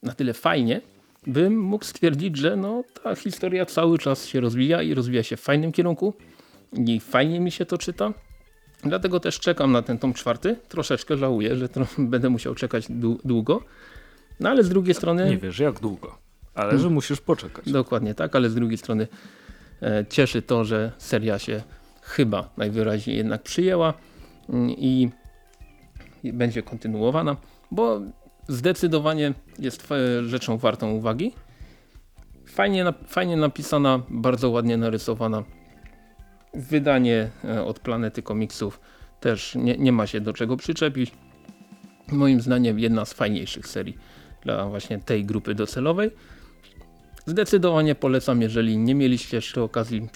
na tyle fajnie, bym mógł stwierdzić, że no, ta historia cały czas się rozwija i rozwija się w fajnym kierunku i fajnie mi się to czyta. Dlatego też czekam na ten tom czwarty. Troszeczkę żałuję, że będę musiał czekać długo. No ale z drugiej strony... Nie wiesz jak długo, ale że musisz poczekać. Dokładnie tak, ale z drugiej strony e, cieszy to, że seria się chyba najwyraźniej jednak przyjęła mm, i będzie kontynuowana, bo zdecydowanie jest rzeczą wartą uwagi. Fajnie, fajnie napisana, bardzo ładnie narysowana. Wydanie e, od Planety Komiksów też nie, nie ma się do czego przyczepić. Moim zdaniem jedna z fajniejszych serii dla właśnie tej grupy docelowej. Zdecydowanie polecam, jeżeli nie mieliście jeszcze okazji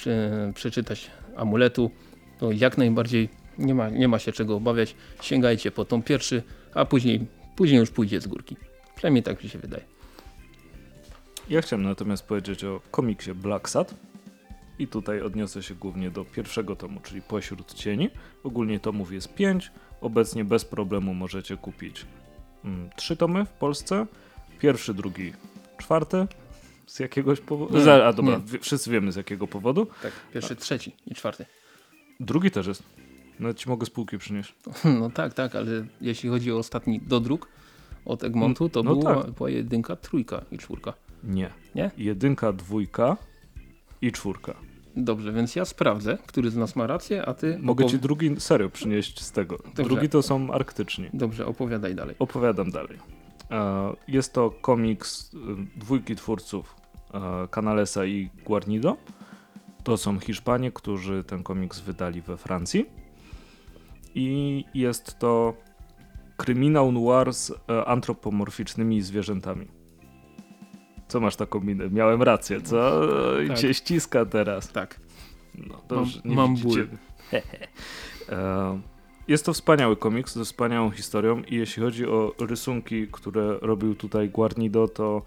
przeczytać amuletu, to jak najbardziej nie ma, nie ma się czego obawiać. Sięgajcie po tą pierwszy, a później, później już pójdzie z górki. Przynajmniej tak mi się wydaje. Ja chciałem natomiast powiedzieć o komiksie Black Sad. I tutaj odniosę się głównie do pierwszego tomu, czyli Pośród Cieni. Ogólnie tomów jest pięć. Obecnie bez problemu możecie kupić mm, trzy tomy w Polsce. Pierwszy, drugi, czwarty. Z jakiegoś powodu. A dobra, nie. wszyscy wiemy z jakiego powodu. Tak, pierwszy, trzeci i czwarty. Drugi też jest. Nawet ci mogę spółki przynieść. No tak, tak, ale jeśli chodzi o ostatni dodruk od Egmontu, to no była, tak. była jedynka, trójka i czwórka. Nie. Nie? Jedynka, dwójka i czwórka. Dobrze, więc ja sprawdzę, który z nas ma rację, a ty... Mogę ci drugi serio przynieść z tego. Dobrze. Drugi to są arktyczni. Dobrze, opowiadaj dalej. Opowiadam dalej. E, jest to komiks e, dwójki twórców e, Canalesa i Guarnido. To są Hiszpanie, którzy ten komiks wydali we Francji. I jest to kryminał noir z antropomorficznymi zwierzętami. Co masz taką minę? Miałem rację, co? Tak. cię ściska teraz. Tak. No, dobrze, mam, nie mam ból. Jest to wspaniały komiks ze wspaniałą historią i jeśli chodzi o rysunki, które robił tutaj Guarnido, to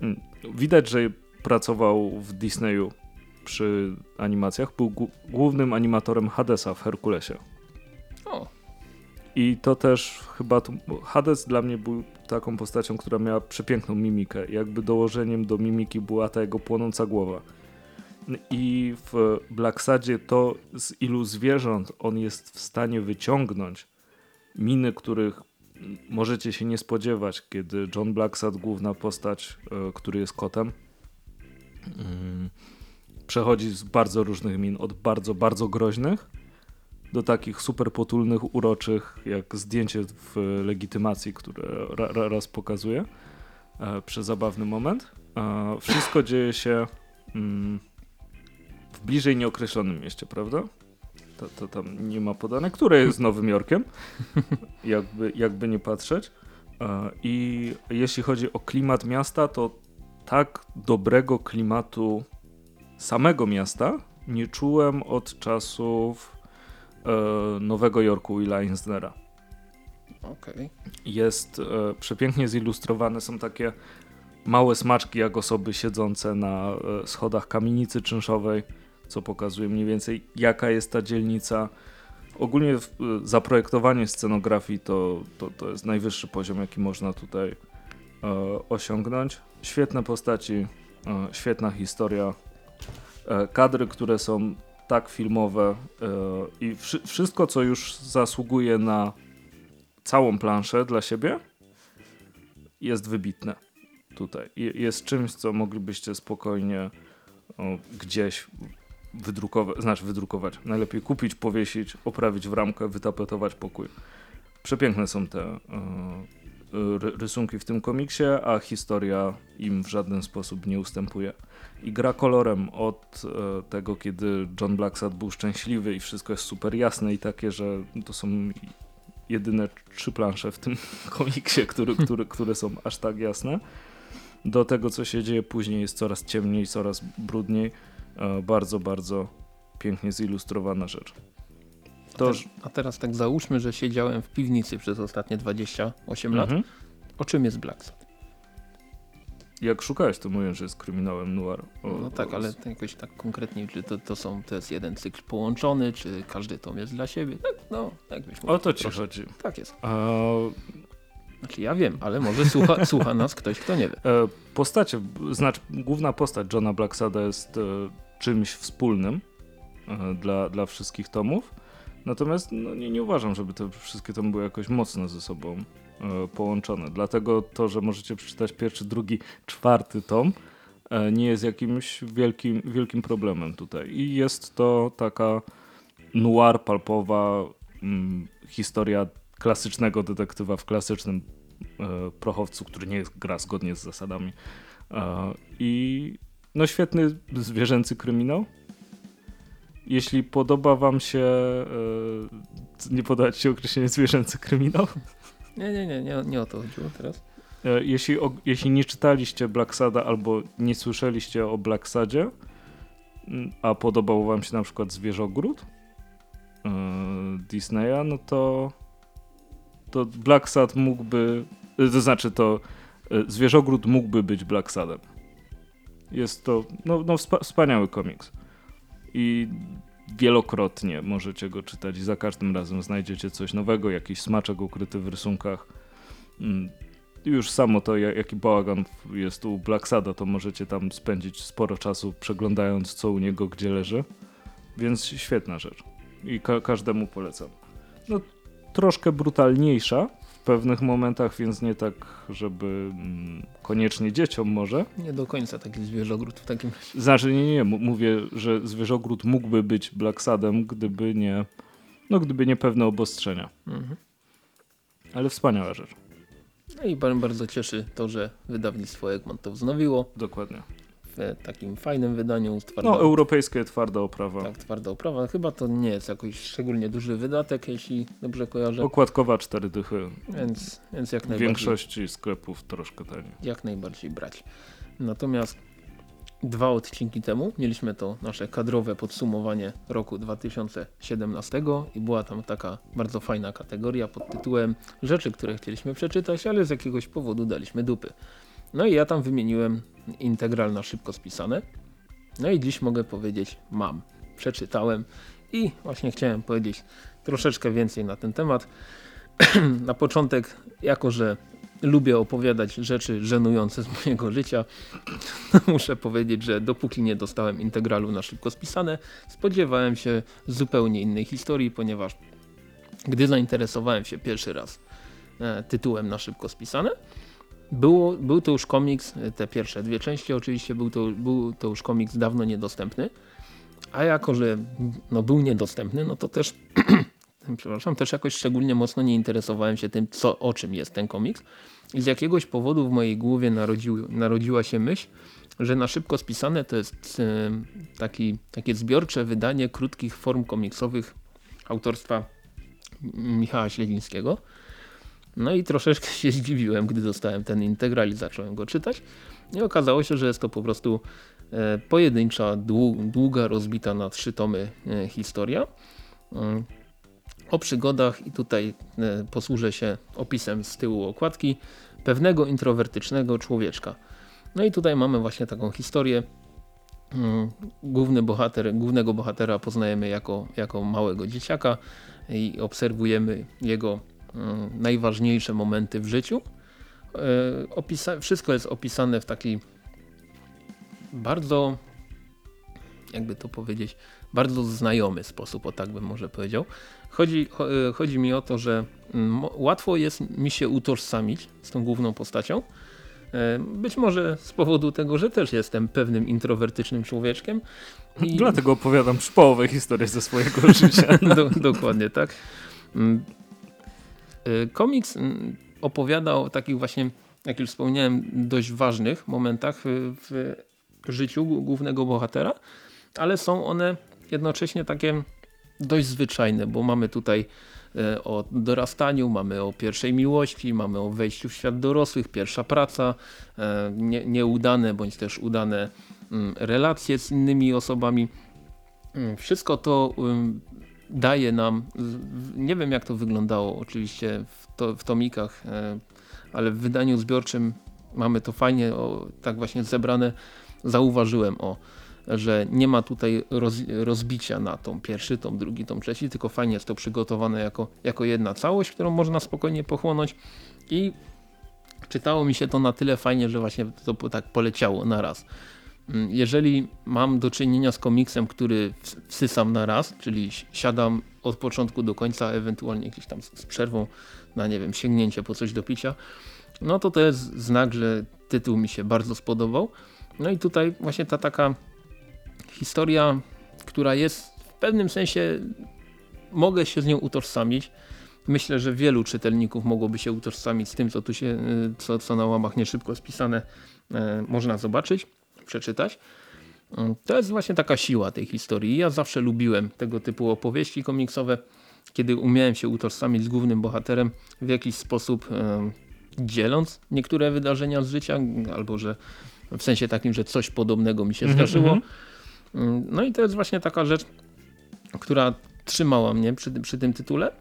mm, widać, że pracował w Disneyu przy animacjach. Był głównym animatorem Hadesa w Herkulesie. I to też chyba Hades dla mnie był taką postacią, która miała przepiękną mimikę. Jakby dołożeniem do mimiki była ta jego płonąca głowa. I w Black Sadzie to z ilu zwierząt on jest w stanie wyciągnąć miny, których możecie się nie spodziewać, kiedy John Blacksad, główna postać, e, który jest kotem, mm, przechodzi z bardzo różnych min, od bardzo, bardzo groźnych do takich super potulnych, uroczych, jak zdjęcie w legitymacji, które ra, ra, raz pokazuje e, przez zabawny moment. E, wszystko dzieje się mm, w bliżej nieokreślonym mieście, prawda? To, to tam nie ma podane, które jest Nowym Jorkiem, jakby, jakby nie patrzeć. E, I jeśli chodzi o klimat miasta, to tak dobrego klimatu samego miasta nie czułem od czasów Nowego Jorku i Eisnera. Okay. Jest e, przepięknie zilustrowane, są takie małe smaczki jak osoby siedzące na e, schodach kamienicy czynszowej, co pokazuje mniej więcej jaka jest ta dzielnica. Ogólnie e, zaprojektowanie scenografii to, to, to jest najwyższy poziom jaki można tutaj e, osiągnąć. Świetne postaci, e, świetna historia, e, kadry, które są tak filmowe yy, i wszystko, co już zasługuje na całą planszę dla siebie, jest wybitne tutaj. Jest czymś, co moglibyście spokojnie gdzieś wydrukować, znaczy wydrukować, najlepiej kupić, powiesić, oprawić w ramkę, wytapetować pokój. Przepiękne są te yy, rysunki w tym komiksie, a historia im w żaden sposób nie ustępuje i gra kolorem od e, tego, kiedy John Blacksad był szczęśliwy i wszystko jest super jasne i takie, że to są jedyne trzy plansze w tym komiksie, który, który, które są aż tak jasne. Do tego, co się dzieje później jest coraz ciemniej, coraz brudniej. E, bardzo, bardzo pięknie zilustrowana rzecz. To... A, teraz tak załóżmy, że siedziałem w piwnicy przez ostatnie 28 lat. Mhm. O czym jest Blacksad? Jak szukałeś, to mówię, że jest kryminałem noir. O, no tak, ale jakoś tak konkretnie, czy to, to, są, to jest jeden cykl połączony, czy każdy tom jest dla siebie. Tak, no, jakbyś mówił. O to ci proszę. chodzi. Tak jest. A... Znaczy ja wiem, ale może słucha, słucha nas ktoś, kto nie wie. E, postacie, znaczy główna postać Johna Blacksada jest e, czymś wspólnym e, dla, dla wszystkich tomów. Natomiast no, nie, nie uważam, żeby te wszystkie tomy były jakoś mocno ze sobą E, połączone. Dlatego to, że możecie przeczytać pierwszy, drugi, czwarty tom e, nie jest jakimś wielkim, wielkim problemem tutaj. I jest to taka noir, palpowa mm, historia klasycznego detektywa w klasycznym e, prochowcu, który nie gra zgodnie z zasadami. E, I no świetny zwierzęcy kryminał. Jeśli podoba wam się, e, nie podać się określenie zwierzęcy kryminał? Nie, nie, nie, nie, nie o to chodziło teraz. E, jeśli, o, jeśli nie czytaliście Black Sada albo nie słyszeliście o Black Sadzie, mm, a podobał wam się na przykład Zwierzogród yy, Disneya, no to to Black Sad mógłby, to znaczy to yy, Zwierzogród mógłby być Black Sadem. Jest to no, no wspa wspaniały komiks. I wielokrotnie możecie go czytać i za każdym razem znajdziecie coś nowego, jakiś smaczek ukryty w rysunkach. Mm, już samo to, jaki bałagan jest u Black Sada, to możecie tam spędzić sporo czasu przeglądając co u niego gdzie leży. Więc świetna rzecz. I ka każdemu polecam. No, troszkę brutalniejsza pewnych momentach, więc nie tak, żeby mm, koniecznie dzieciom może. Nie do końca taki zwierzogród w takim razie. Znaczy nie, nie, mówię, że zwierzogród mógłby być Black Sadem, gdyby nie, no gdyby nie pewne obostrzenia. Mhm. Ale wspaniała rzecz. No i bardzo cieszy to, że wydawnictwo Egmont to wznowiło. Dokładnie. W takim fajnym wydaniu. Twarda, no, europejskie twarda oprawa. Tak, twarda oprawa. Chyba to nie jest jakoś szczególnie duży wydatek, jeśli dobrze kojarzę. Okładkowa cztery dychy. Więc, więc jak najbardziej. W większości sklepów troszkę taniej. Jak najbardziej brać. Natomiast dwa odcinki temu mieliśmy to nasze kadrowe podsumowanie roku 2017 i była tam taka bardzo fajna kategoria pod tytułem rzeczy, które chcieliśmy przeczytać, ale z jakiegoś powodu daliśmy dupy. No i ja tam wymieniłem integral na szybko spisane. No i dziś mogę powiedzieć mam. Przeczytałem i właśnie chciałem powiedzieć troszeczkę więcej na ten temat. na początek, jako że lubię opowiadać rzeczy żenujące z mojego życia. Muszę powiedzieć, że dopóki nie dostałem integralu na szybko spisane, spodziewałem się zupełnie innej historii, ponieważ gdy zainteresowałem się pierwszy raz e, tytułem na szybko spisane, było, był to już komiks, te pierwsze dwie części oczywiście, był to, był to już komiks dawno niedostępny, a jako, że no, był niedostępny, no to też przepraszam, też jakoś szczególnie mocno nie interesowałem się tym, co, o czym jest ten komiks. I z jakiegoś powodu w mojej głowie narodził, narodziła się myśl, że na szybko spisane to jest taki, takie zbiorcze wydanie krótkich form komiksowych autorstwa Michała Śledzińskiego. No i troszeczkę się zdziwiłem, gdy dostałem ten integral i zacząłem go czytać. I okazało się, że jest to po prostu e, pojedyncza, długa, rozbita na trzy tomy e, historia o przygodach i tutaj e, posłużę się opisem z tyłu okładki pewnego introwertycznego człowieczka. No i tutaj mamy właśnie taką historię. Mm, główny bohater, głównego bohatera poznajemy jako, jako małego dzieciaka i obserwujemy jego najważniejsze momenty w życiu. E, wszystko jest opisane w taki bardzo, jakby to powiedzieć, bardzo znajomy sposób, o tak bym może powiedział. Chodzi, e, chodzi mi o to, że mm, łatwo jest mi się utożsamić z tą główną postacią. E, być może z powodu tego, że też jestem pewnym introwertycznym człowieczkiem. I... Dlatego opowiadam szpołowe historie ze swojego życia. Do, dokładnie tak. E, komiks mm, opowiada o takich właśnie, jak już wspomniałem, dość ważnych momentach w życiu głównego bohatera, ale są one jednocześnie takie dość zwyczajne, bo mamy tutaj e, o dorastaniu, mamy o pierwszej miłości, mamy o wejściu w świat dorosłych, pierwsza praca, nie, nieudane bądź też udane mm, relacje z innymi osobami. Mm, wszystko to daje nam, nie wiem jak to wyglądało oczywiście w, to, w tomikach, e, ale w wydaniu zbiorczym mamy to fajnie o, tak właśnie zebrane. Zauważyłem o że nie ma tutaj roz, rozbicia na tą pierwszy, tą drugi, tą trzeci, tylko fajnie jest to przygotowane jako, jako jedna całość, którą można spokojnie pochłonąć i czytało mi się to na tyle fajnie, że właśnie to tak poleciało na raz. Mm, jeżeli mam do czynienia z komiksem, który wsysam na raz, czyli siadam od początku do końca, ewentualnie gdzieś tam z przerwą na nie wiem, sięgnięcie po coś do picia, no to to jest znak, że tytuł mi się bardzo spodobał. No i tutaj właśnie ta taka historia, która jest w pewnym sensie, mogę się z nią utożsamić. myślę, że wielu czytelników mogłoby się utożsamić z tym, co tu się, y, co, co na łamach nie szybko spisane e, można zobaczyć, przeczytać. Mm, to jest właśnie taka siła tej historii. Ja zawsze lubiłem tego typu opowieści komiksowe, kiedy umiałem się utożsamić z głównym bohaterem w jakiś sposób e, dzieląc niektóre wydarzenia z życia, albo że w sensie takim, że coś podobnego mi się Mhm, zdarzyło. mhm. Mm, No i to jest właśnie taka rzecz, która trzymała mnie przy, przy tym tytule.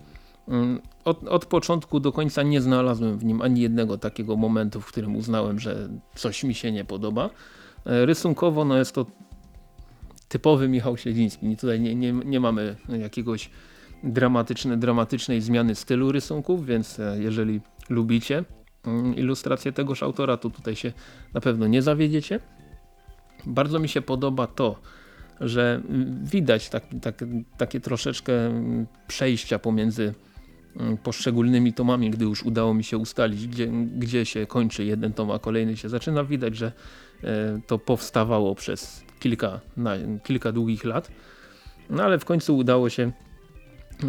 Mm, Od, od początku do końca nie znalazłem w nim ani jednego takiego momentu, w którym uznałem, że coś mi się nie podoba. E, Rysunkowo no jest to typowy Michał Siedziński. Tutaj nie, nie, nie mamy jakiegoś dramatyczne, dramatycznej zmiany stylu rysunków, więc e, jeżeli lubicie mm, ilustrację tegoż autora, to tutaj się na pewno nie zawiedziecie. Bardzo mi się podoba to, że widać tak, tak, takie troszeczkę mm, przejścia pomiędzy mm, poszczególnymi tomami, gdy już udało mi się ustalić, gdzie, gdzie się kończy jeden tom, a kolejny się zaczyna. Widać, że to powstawało przez kilka, na, kilka długich lat. No ale w końcu udało się,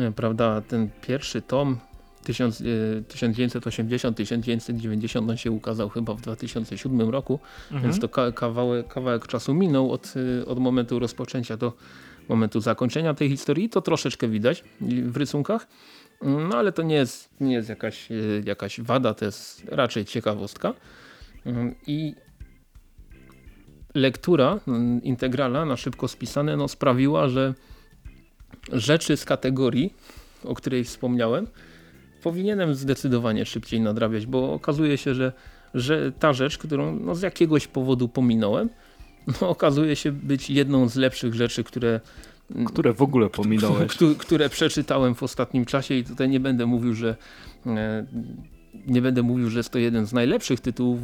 e, prawda, ten pierwszy tom 1000, e, 1980-1990 on się ukazał chyba w 2007 roku, Mhm. więc to ka kawałek, kawałek czasu minął od, od momentu rozpoczęcia do momentu zakończenia tej historii. To troszeczkę widać w rysunkach, no ale to nie jest, nie jest jakaś, jakaś wada, to jest raczej ciekawostka. Mm, I lektura mm, integrala na szybko spisane no, sprawiła, że rzeczy z kategorii, o której wspomniałem, powinienem zdecydowanie szybciej nadrabiać, bo okazuje się, że, że ta rzecz, którą no, z jakiegoś powodu pominąłem, no, okazuje się być jedną z lepszych rzeczy, które, Które w ogóle pominąłeś. któ- które przeczytałem w ostatnim czasie i tutaj nie będę mówił, że e, nie będę mówił, że jest to jeden z najlepszych tytułów,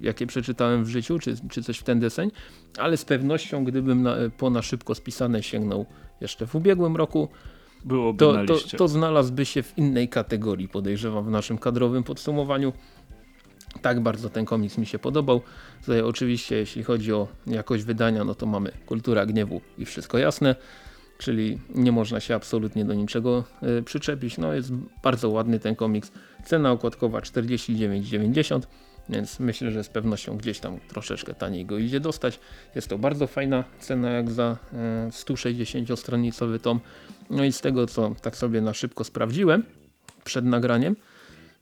jakie przeczytałem w życiu, czy, czy coś w ten deseń, ale z pewnością, gdybym na, po na szybko spisane sięgnął jeszcze w ubiegłym roku, Byłoby to, to, to znalazłby się w innej kategorii, podejrzewam, w naszym kadrowym podsumowaniu. Tak bardzo ten komiks mi się podobał. Tutaj oczywiście jeśli chodzi o jakość wydania, no to mamy Kultura Gniewu i wszystko jasne, czyli nie można się absolutnie do niczego y, przyczepić. No jest bardzo ładny ten komiks. Cena okładkowa 49,90 więc myślę, że z pewnością gdzieś tam troszeczkę taniej go idzie dostać. Jest to bardzo fajna cena jak za y, 160-stronicowy tom. No i z tego co tak sobie na szybko sprawdziłem przed nagraniem,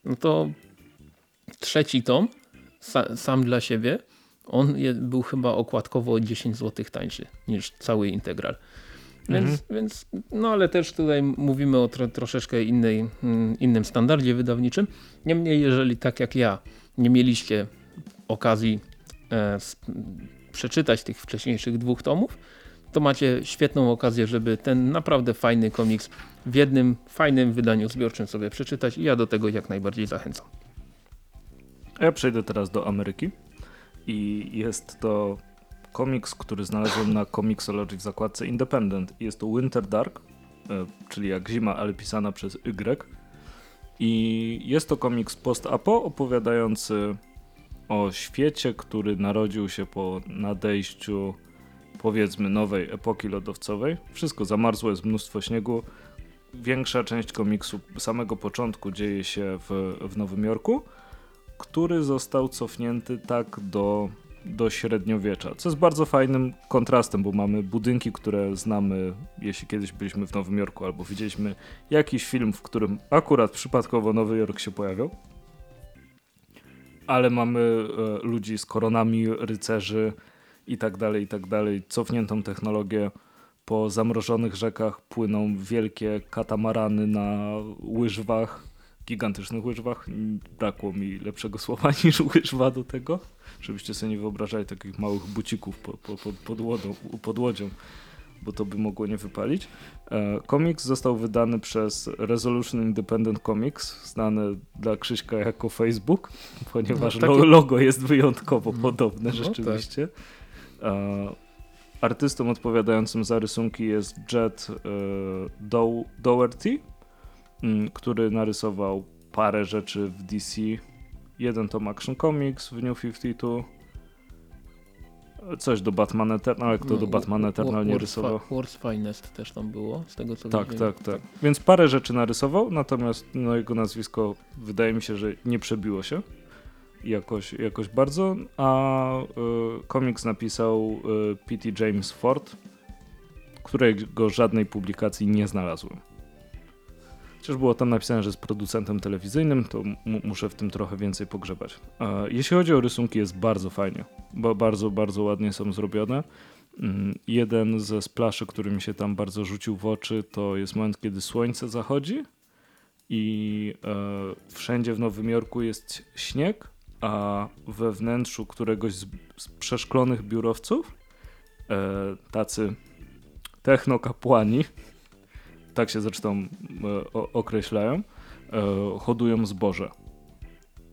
no to trzeci tom sa, sam dla siebie, on był chyba okładkowo o 10 zł tańszy niż cały integral. Więc, więc, no ale też tutaj mówimy o tro, troszeczkę innej, mm, innym standardzie wydawniczym. Niemniej, jeżeli tak jak ja nie mieliście okazji e, przeczytać tych wcześniejszych dwóch tomów, to macie świetną okazję, żeby ten naprawdę fajny komiks w jednym fajnym wydaniu zbiorczym sobie przeczytać i ja do tego jak najbardziej zachęcam. Ja przejdę teraz do Ameryki i jest to komiks, który znalazłem na Comixology w zakładce Independent. Jest to Winter Dark, e, czyli jak zima, ale pisana przez Y. I jest to komiks post-apo opowiadający o świecie, który narodził się po nadejściu powiedzmy nowej epoki lodowcowej. Wszystko zamarzło, jest mnóstwo śniegu. Większa część komiksu samego początku dzieje się w, w Nowym Jorku który został cofnięty tak do, do średniowiecza, co jest bardzo fajnym kontrastem, bo mamy budynki, które znamy, jeśli kiedyś byliśmy w Nowym Jorku albo widzieliśmy jakiś film, w którym akurat przypadkowo Nowy Jork się pojawiał, ale mamy e, ludzi z koronami rycerzy i tak dalej, i tak dalej, cofniętą technologię. Po zamrożonych rzekach płyną wielkie katamarany na łyżwach, gigantycznych łyżwach. Brakło mi lepszego słowa niż łyżwa do tego, żebyście sobie nie wyobrażali takich małych bucików po, po, po, pod, łodą, pod łodzią, bo to by mogło nie wypalić. E, komiks został wydany przez Resolution Independent Comics, znane dla Krzyśka jako Facebook, ponieważ No, takie- lo- logo jest wyjątkowo Mm. podobne No, rzeczywiście. E, artystą odpowiadającym za rysunki jest Jet e, Dougherty, mm, który narysował parę rzeczy w DC. Jeden tom Action Comics w New 52. Coś do Batman Eternal, ale kto No, do Batman Eternal nie rysował? Wars Finest też tam było, z tego co Tak, widziałem. tak, tak. Więc parę rzeczy narysował, natomiast no, jego nazwisko wydaje mi się, że nie przebiło się jakoś, jakoś bardzo, a y, komiks napisał y, P.T. James Ford, którego żadnej publikacji nie znalazłem. Chociaż było tam napisane, że jest producentem telewizyjnym, to mu- muszę w tym trochę więcej pogrzebać. A jeśli chodzi o rysunki, jest bardzo fajnie, bo bardzo, bardzo ładnie są zrobione. Mm, Jeden ze splaszy, który mi się tam bardzo rzucił w oczy, to jest moment, kiedy słońce zachodzi i e, wszędzie w Nowym Jorku jest śnieg, a we wnętrzu któregoś z, z przeszklonych biurowców e, tacy technokapłani, tak się zresztą e, określają, e, hodują zboże.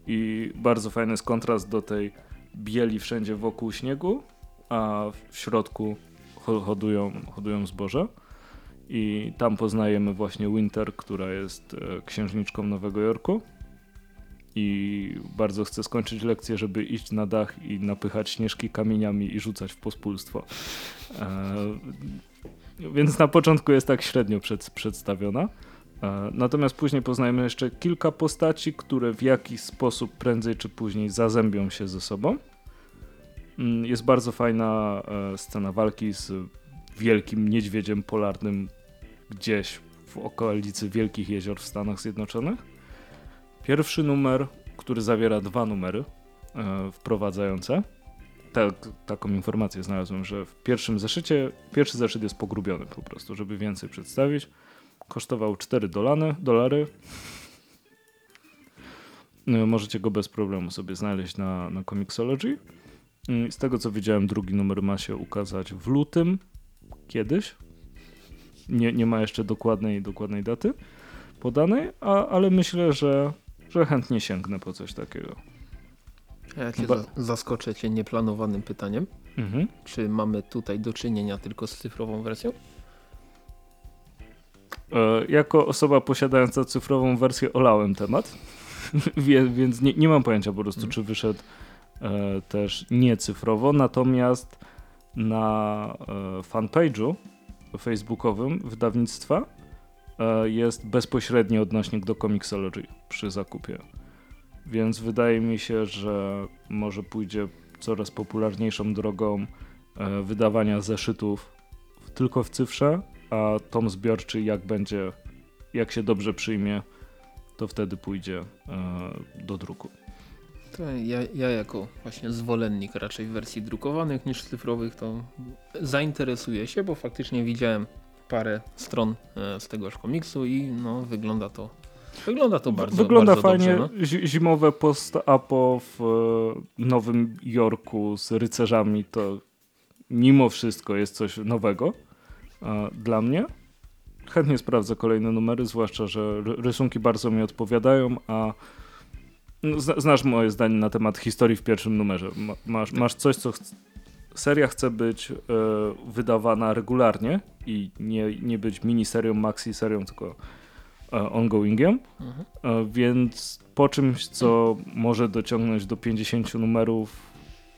I bardzo fajny jest kontrast do tej bieli wszędzie wokół śniegu, a w środku ho- hodują, hodują zboże. I tam poznajemy właśnie Winter, która jest e, księżniczką Nowego Jorku. I bardzo chce skończyć lekcję, żeby iść na dach i napychać śnieżki kamieniami i rzucać w pospólstwo. Więc na początku jest tak średnio przed, przedstawiona. E, Natomiast później poznajemy jeszcze kilka postaci, które w jakiś sposób prędzej czy później zazębią się ze sobą. Mm, Jest bardzo fajna e, scena walki z wielkim niedźwiedziem polarnym gdzieś w okolicy Wielkich Jezior w Stanach Zjednoczonych. Pierwszy numer, który zawiera dwa numery e, wprowadzające. Tak, taką informację znalazłem, że w pierwszym zeszycie, pierwszy zeszyt jest pogrubiony po prostu, żeby więcej przedstawić. Kosztował 4 dolany, dolary. No, Możecie go bez problemu sobie znaleźć na, na Comixology. Z tego co widziałem, drugi numer ma się ukazać w lutym kiedyś. Nie, nie ma jeszcze dokładnej, dokładnej daty podanej, a, ale myślę, że, że chętnie sięgnę po coś takiego. Ja cię zaskoczę cię nieplanowanym pytaniem. Mhm. Czy mamy tutaj do czynienia tylko z cyfrową wersją? E, jako osoba posiadająca cyfrową wersję olałem temat, więc nie, nie mam pojęcia po prostu, Mhm. czy wyszedł e, też nie cyfrowo, natomiast na e, fanpage'u facebookowym wydawnictwa e, jest bezpośredni odnośnik do Comixology przy zakupie. Więc wydaje mi się, że może pójdzie coraz popularniejszą drogą e, wydawania zeszytów tylko w cyfrze, a tom zbiorczy jak będzie, jak się dobrze przyjmie, to wtedy pójdzie e, do druku. Ja, ja jako właśnie zwolennik raczej wersji drukowanych niż cyfrowych to zainteresuję się, bo faktycznie widziałem parę stron e, z tegoż komiksu i no wygląda to wygląda to bardzo Wygląda bardzo fajnie, Dobrze, no. zi- zimowe post-apo w e, Nowym Jorku z rycerzami to mimo wszystko jest coś nowego dla mnie. Chętnie sprawdzę kolejne numery, zwłaszcza, że ry- rysunki bardzo mi odpowiadają, a no, zna- znasz moje zdanie na temat historii w pierwszym numerze. Ma, masz, masz coś, co seria chce być e, wydawana regularnie i nie, nie być miniserią, maxi serią, tylko ongoingiem. Mhm. E, Więc po czymś, co może dociągnąć do 50 numerów,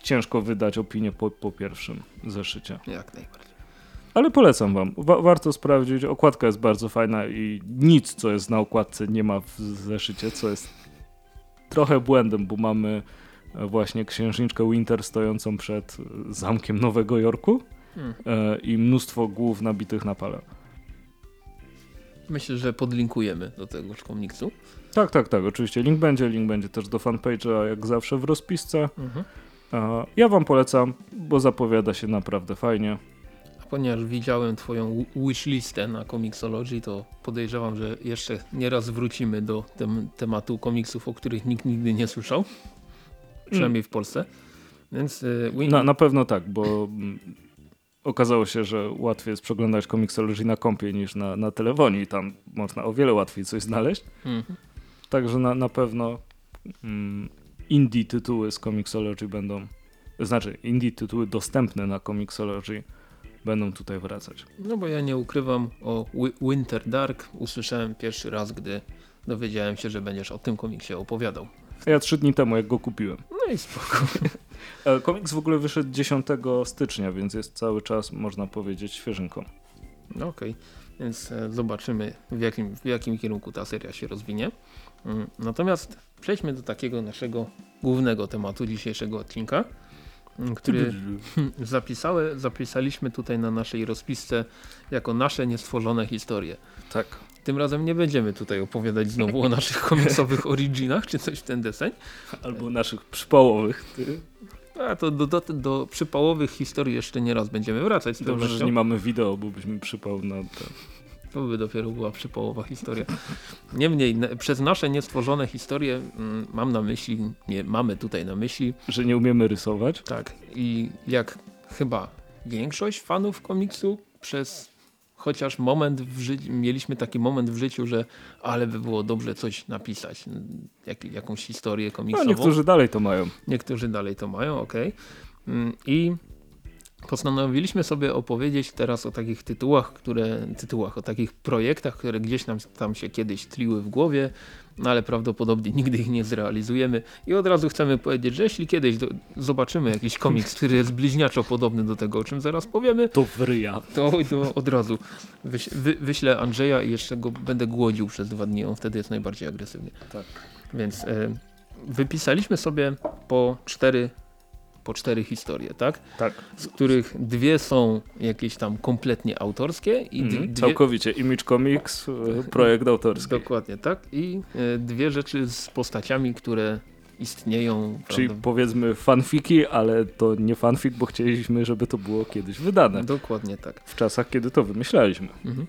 ciężko wydać opinię po, po pierwszym zeszycie. Jak najbardziej. Ale polecam wam. Wa warto sprawdzić. Okładka jest bardzo fajna i nic, co jest na okładce, nie ma w zeszycie, co jest trochę błędem, bo mamy e, właśnie księżniczkę Winter stojącą przed e, zamkiem Nowego Jorku Hmm. e, i mnóstwo głów nabitych na pale. Myślę, że podlinkujemy do tegoż komiksu. Tak, tak, tak. Oczywiście link będzie. Link będzie też do fanpage'a, jak zawsze w rozpisce. Mhm. Ja wam polecam, bo zapowiada się naprawdę fajnie. A ponieważ widziałem twoją wishlistę na Comixology, to podejrzewam, że jeszcze nieraz wrócimy do tem tematu komiksów, o których nikt nigdy nie słyszał. Przynajmniej w Polsce. Więc y, Na, na pewno tak, bo mm, okazało się, że łatwiej jest przeglądać Comixology na kompie niż na, na telefonii. Tam można o wiele łatwiej coś znaleźć. Mhm. Także na, na pewno mm, indie tytuły z Comixology będą, znaczy indie tytuły dostępne na Comixology będą tutaj wracać. No bo ja nie ukrywam o Wi- Winter Dark. Usłyszałem pierwszy raz, gdy dowiedziałem się, że będziesz o tym komiksie opowiadał. Ja trzy dni temu, jak go kupiłem. No i spoko. E, Komiks w ogóle wyszedł 10 stycznia, więc jest cały czas, można powiedzieć, świeżynką. No Okej, więc e, zobaczymy w jakim, w jakim kierunku ta seria się rozwinie. Mm, Natomiast przejdźmy do takiego naszego głównego tematu dzisiejszego odcinka, mm, który zapisały, zapisaliśmy tutaj na naszej rozpisce jako nasze niestworzone historie. Tak. Tym razem nie będziemy tutaj opowiadać znowu o naszych komiksowych originach czy coś w ten deseń. Albo naszych przypałowych. Ty. A to do, do, do przypałowych historii jeszcze nie raz będziemy wracać Dobrze, że nie mamy wideo, bo byśmy przypał na to. To by dopiero była przypałowa historia. Niemniej, przez nasze niestworzone historie mm, mam na myśli, nie, mamy tutaj na myśli, Że nie umiemy rysować. tak, i jak chyba większość fanów komiksu przez chociaż moment w życiu, mieliśmy taki moment w życiu, że ale by było dobrze coś napisać, jak, jakąś historię No, komiksową. niektórzy dalej to mają. Niektórzy dalej to mają, ok. I postanowiliśmy sobie opowiedzieć teraz o takich tytułach, które, tytułach, o takich projektach, które gdzieś nam tam się kiedyś tliły w głowie, no ale prawdopodobnie nigdy ich nie zrealizujemy. I od razu chcemy powiedzieć, że jeśli kiedyś do, zobaczymy jakiś komiks, który jest bliźniaczo podobny do tego, o czym zaraz powiemy, To wryja. to, to od razu wyś, wy, wyślę Andrzeja i jeszcze go będę głodził przez dwa dni, on wtedy jest najbardziej agresywny. Tak. Więc e, wypisaliśmy sobie po cztery, po cztery historie, tak? Tak. Z których dwie są jakieś tam kompletnie autorskie i dwie... Całkowicie. Image Comics, e, projekt autorski. Dokładnie, tak? I e, dwie rzeczy z postaciami, które istnieją. Czyli prawda? powiedzmy fanfiki, ale to nie fanfik, bo chcieliśmy, żeby to było kiedyś wydane. Dokładnie tak. W czasach, kiedy to wymyślaliśmy. Mhm.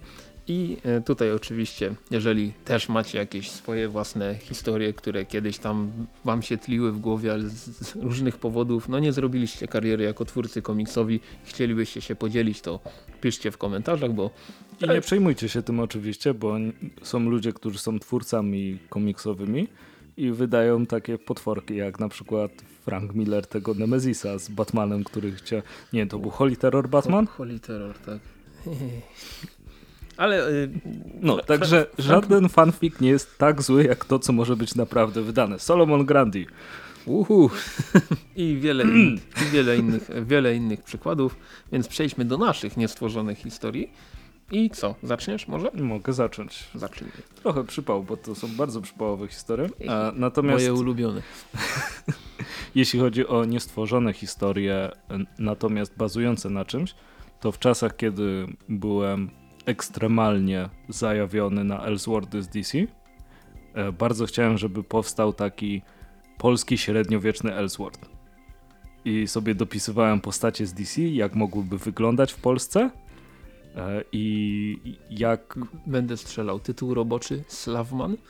I e, tutaj oczywiście, jeżeli też macie jakieś swoje własne historie, które kiedyś tam wam się tliły w głowie, ale z, różnych powodów, no nie zrobiliście kariery jako twórcy komiksowi, chcielibyście się podzielić, to piszcie w komentarzach, bo I nie przejmujcie się tym oczywiście, bo są ludzie, którzy są twórcami komiksowymi i wydają takie potworki, jak na przykład Frank Miller tego Nemezisa z Batmanem, który chciał... Nie, to był Holy Terror Batman? Holy Terror, tak. Ale y, No, także żaden fanfic nie jest tak zły, jak to, co może być naprawdę wydane. Solomon Grandi. uhu. I wiele, in, i wiele, innych, wiele innych przykładów, więc przejdźmy do naszych niestworzonych historii. I co, zaczniesz może? Mogę zacząć. Zacznij. Trochę przypał, bo to są bardzo przypałowe historie. A, natomiast Moje ulubione. jeśli chodzi o niestworzone historie, natomiast bazujące na czymś, to w czasach, kiedy byłem ekstremalnie zajawiony na Elseworldy z DC, e, bardzo chciałem, żeby powstał taki polski średniowieczny Elseworld. I sobie dopisywałem postacie z DC, jak mogłyby wyglądać w Polsce e, i jak Będę strzelał. Tytuł roboczy Slavman.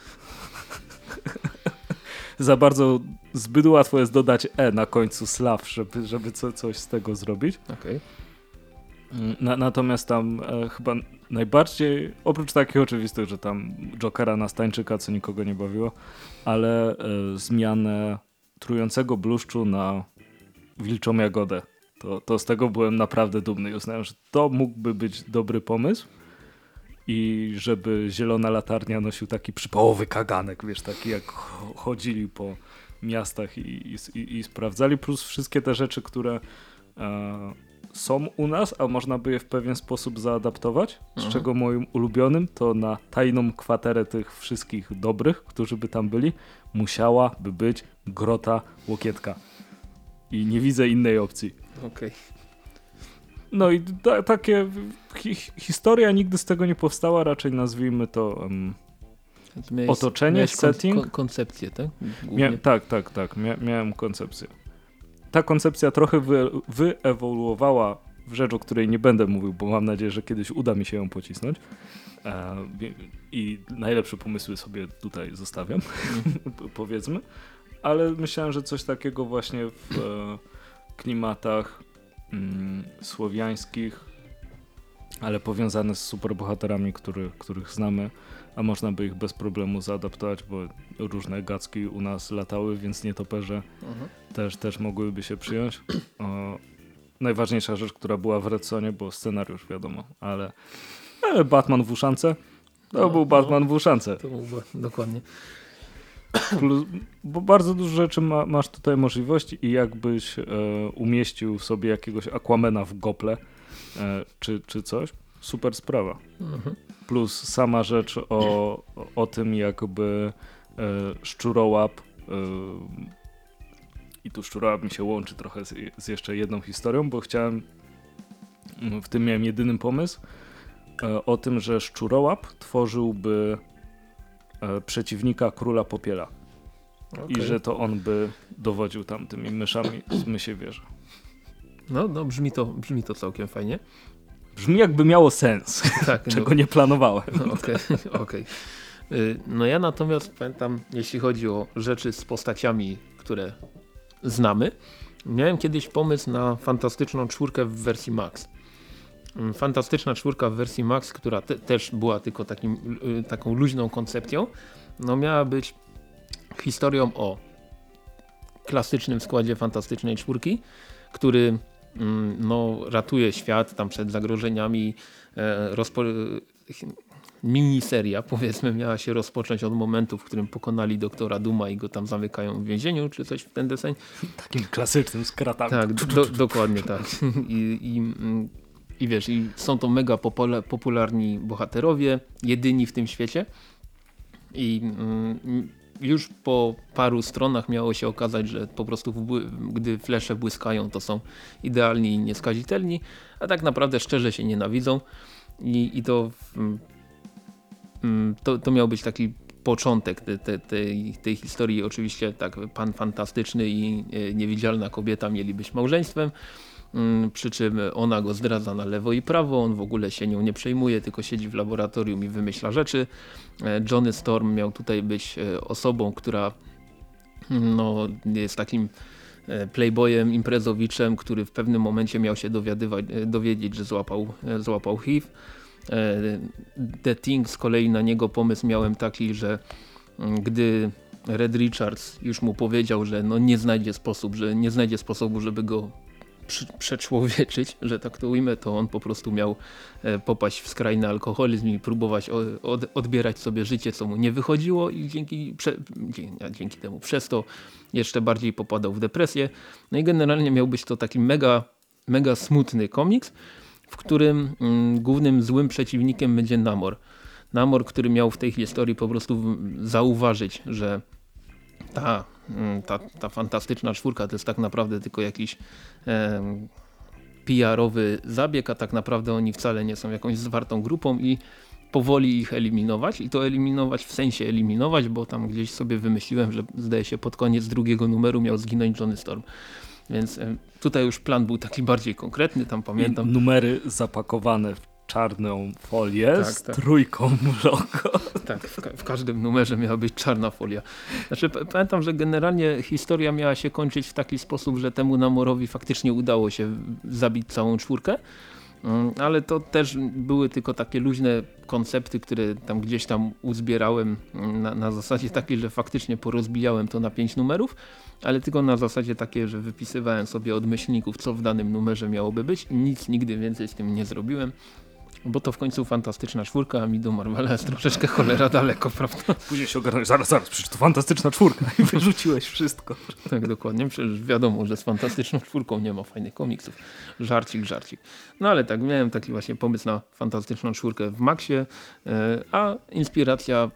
za bardzo zbyt łatwo jest dodać E na końcu Slav, żeby, żeby co, coś z tego zrobić. Okej. Na, natomiast tam e, chyba najbardziej, oprócz takich oczywistych, że tam Jokera na Stańczyka, co nikogo nie bawiło, ale e, zmianę trującego bluszczu na wilczą jagodę. To, to z tego byłem naprawdę dumny i uznałem, że to mógłby być dobry pomysł i żeby zielona latarnia nosił taki przypałowy kaganek, wiesz, taki jak cho- chodzili po miastach i, i, i sprawdzali, plus wszystkie te rzeczy, które e, są u nas, a można by je w pewien sposób zaadaptować, z Mhm. czego moim ulubionym to na tajną kwaterę tych wszystkich dobrych, którzy by tam byli, musiałaby być grota Łokietka. I nie widzę innej opcji. Okej. No i ta, takie hi, historia nigdy z tego nie powstała, raczej nazwijmy to Więc miałeś- Otoczenie, miałeś setting? kon- koncepcję, tak? Mia tak, tak, tak. Mia miałem koncepcję. Ta koncepcja trochę wy wyewoluowała w rzecz, o której nie będę mówił, bo mam nadzieję, że kiedyś uda mi się ją pocisnąć. E, I najlepsze pomysły sobie tutaj zostawiam, p- powiedzmy. Ale myślałem, że coś takiego właśnie w e, klimatach mm, słowiańskich, ale powiązane z superbohaterami, który, których znamy, a można by ich bez problemu zaadaptować, bo różne gacki u nas latały, więc nietoperze Mhm. też, też mogłyby się przyjąć. O, najważniejsza rzecz, która była w Redsonie, bo scenariusz wiadomo, ale, ale Batman w uszance, to No, był no. Batman w uszance. To był, dokładnie. Plus, bo bardzo dużo rzeczy ma, masz tutaj możliwości i jakbyś e, umieścił sobie jakiegoś Aquamena w gople e, czy, czy coś, super sprawa. Mhm. Plus sama rzecz o, o tym jakby e, szczurołap e, i tu szczurołap mi się łączy trochę z, z jeszcze jedną historią, bo chciałem w tym miałem jedyny pomysł e, o tym, że szczurołap tworzyłby e, przeciwnika króla popiela i Okej. że to on by dowodził tam tymi myszami z mysiej wieży. No, no brzmi, to, brzmi to całkiem fajnie. Brzmi jakby miało sens, Tak, no, czego nie planowałem. Okej, okej. Y, No ja natomiast pamiętam, jeśli chodzi o rzeczy z postaciami, które znamy, miałem kiedyś pomysł na fantastyczną czwórkę w wersji Max. Mm, Fantastyczna czwórka w wersji Max, która te, też była tylko takim, y, taką luźną koncepcją, no miała być historią o klasycznym składzie fantastycznej czwórki, który no, ratuje świat tam przed zagrożeniami, e, rozpo- miniseria, powiedzmy, miała się rozpocząć od momentu, w którym pokonali doktora Duma i go tam zamykają w więzieniu, czy coś w ten deseń. Takim klasycznym z kratami. Tak, do, dokładnie tak. I, i, mm, I wiesz, i są to mega popula- popularni bohaterowie, jedyni w tym świecie. I mm, już po paru stronach miało się okazać, że po prostu gdy flesze błyskają, to są idealni i nieskazitelni, a tak naprawdę szczerze się nienawidzą. I, i to, mm, mm, to, to miał być taki początek te, te, tej, tej historii. Oczywiście tak, pan fantastyczny i e, niewidzialna kobieta mieli być małżeństwem. Mm, Przy czym ona go zdradza na lewo i prawo, on w ogóle się nią nie przejmuje, tylko siedzi w laboratorium i wymyśla rzeczy. E, Johnny Storm miał tutaj być e, osobą, która mm, no, jest takim e, playboyem, imprezowiczem, który w pewnym momencie miał się dowiedzieć, że złapał, złapał HIV. The Thing z kolei na niego pomysł miałem taki, że mm, gdy Red Richards już mu powiedział, że no nie znajdzie sposób, że nie znajdzie sposobu, żeby go przeczłowieczyć, że tak to ujmę, to on po prostu miał e, popaść w skrajny alkoholizm i próbować odbierać sobie życie, co mu nie wychodziło i dzięki, dzięki temu przez to jeszcze bardziej popadał w depresję. No i generalnie miał być to taki mega, mega smutny komiks, w którym mm, głównym złym przeciwnikiem będzie Namor. Namor, który miał w tej historii po prostu zauważyć, że ta, mm, ta, ta fantastyczna czwórka to jest tak naprawdę tylko jakiś em, PR-owy zabieg, a tak naprawdę oni wcale nie są jakąś zwartą grupą i powoli ich eliminować i to eliminować w sensie eliminować, bo tam gdzieś sobie wymyśliłem, że zdaje się pod koniec drugiego numeru miał zginąć Johnny Storm. Więc tutaj już plan był taki bardziej konkretny, tam pamiętam. Numery zapakowane w czarną folię Tak, z tak. trójką logo. Tak, w, ka w każdym numerze miała być czarna folia. Znaczy, pamiętam, że generalnie historia miała się kończyć w taki sposób, że temu Namorowi faktycznie udało się zabić całą czwórkę. Mm, Ale to też były tylko takie luźne koncepty, które tam gdzieś tam uzbierałem mm, na, na zasadzie takiej, że faktycznie porozbijałem to na pięć numerów, ale tylko na zasadzie takiej, że wypisywałem sobie od myślników, co w danym numerze miałoby być i nic nigdy więcej z tym nie zrobiłem. Bo to w końcu fantastyczna czwórka, a mi do Marvela jest troszeczkę cholera daleko, prawda? Później się ogarnąłeś, zaraz, zaraz, przecież to fantastyczna czwórka i wyrzuciłeś wszystko. Tak, dokładnie. Przecież wiadomo, że z fantastyczną czwórką nie ma fajnych komiksów. Żarcik, żarcik. No ale tak, miałem taki właśnie pomysł na fantastyczną czwórkę w Maxie, e, a inspiracja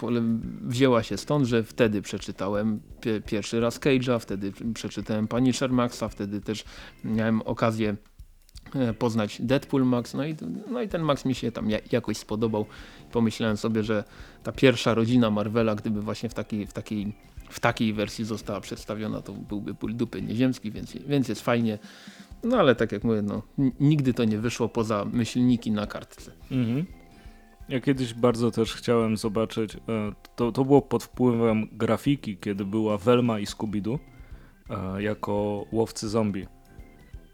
wzięła się stąd, że wtedy przeczytałem pie- pierwszy raz Cage'a, wtedy przeczytałem Punisher Maxa, wtedy też miałem okazję poznać Deadpool Max, no i, no i ten Max mi się tam ja- jakoś spodobał. Pomyślałem sobie, że ta pierwsza rodzina Marvela, gdyby właśnie w takiej, w takiej, w takiej wersji została przedstawiona, to byłby ból dupy nieziemski, więc, więc jest fajnie. No ale tak jak mówię, no, nigdy to nie wyszło poza myślniki na kartce. Mhm. Ja kiedyś bardzo też chciałem zobaczyć, e, to, to było pod wpływem grafiki, kiedy była Velma i Scooby-Doo e, jako łowcy zombie.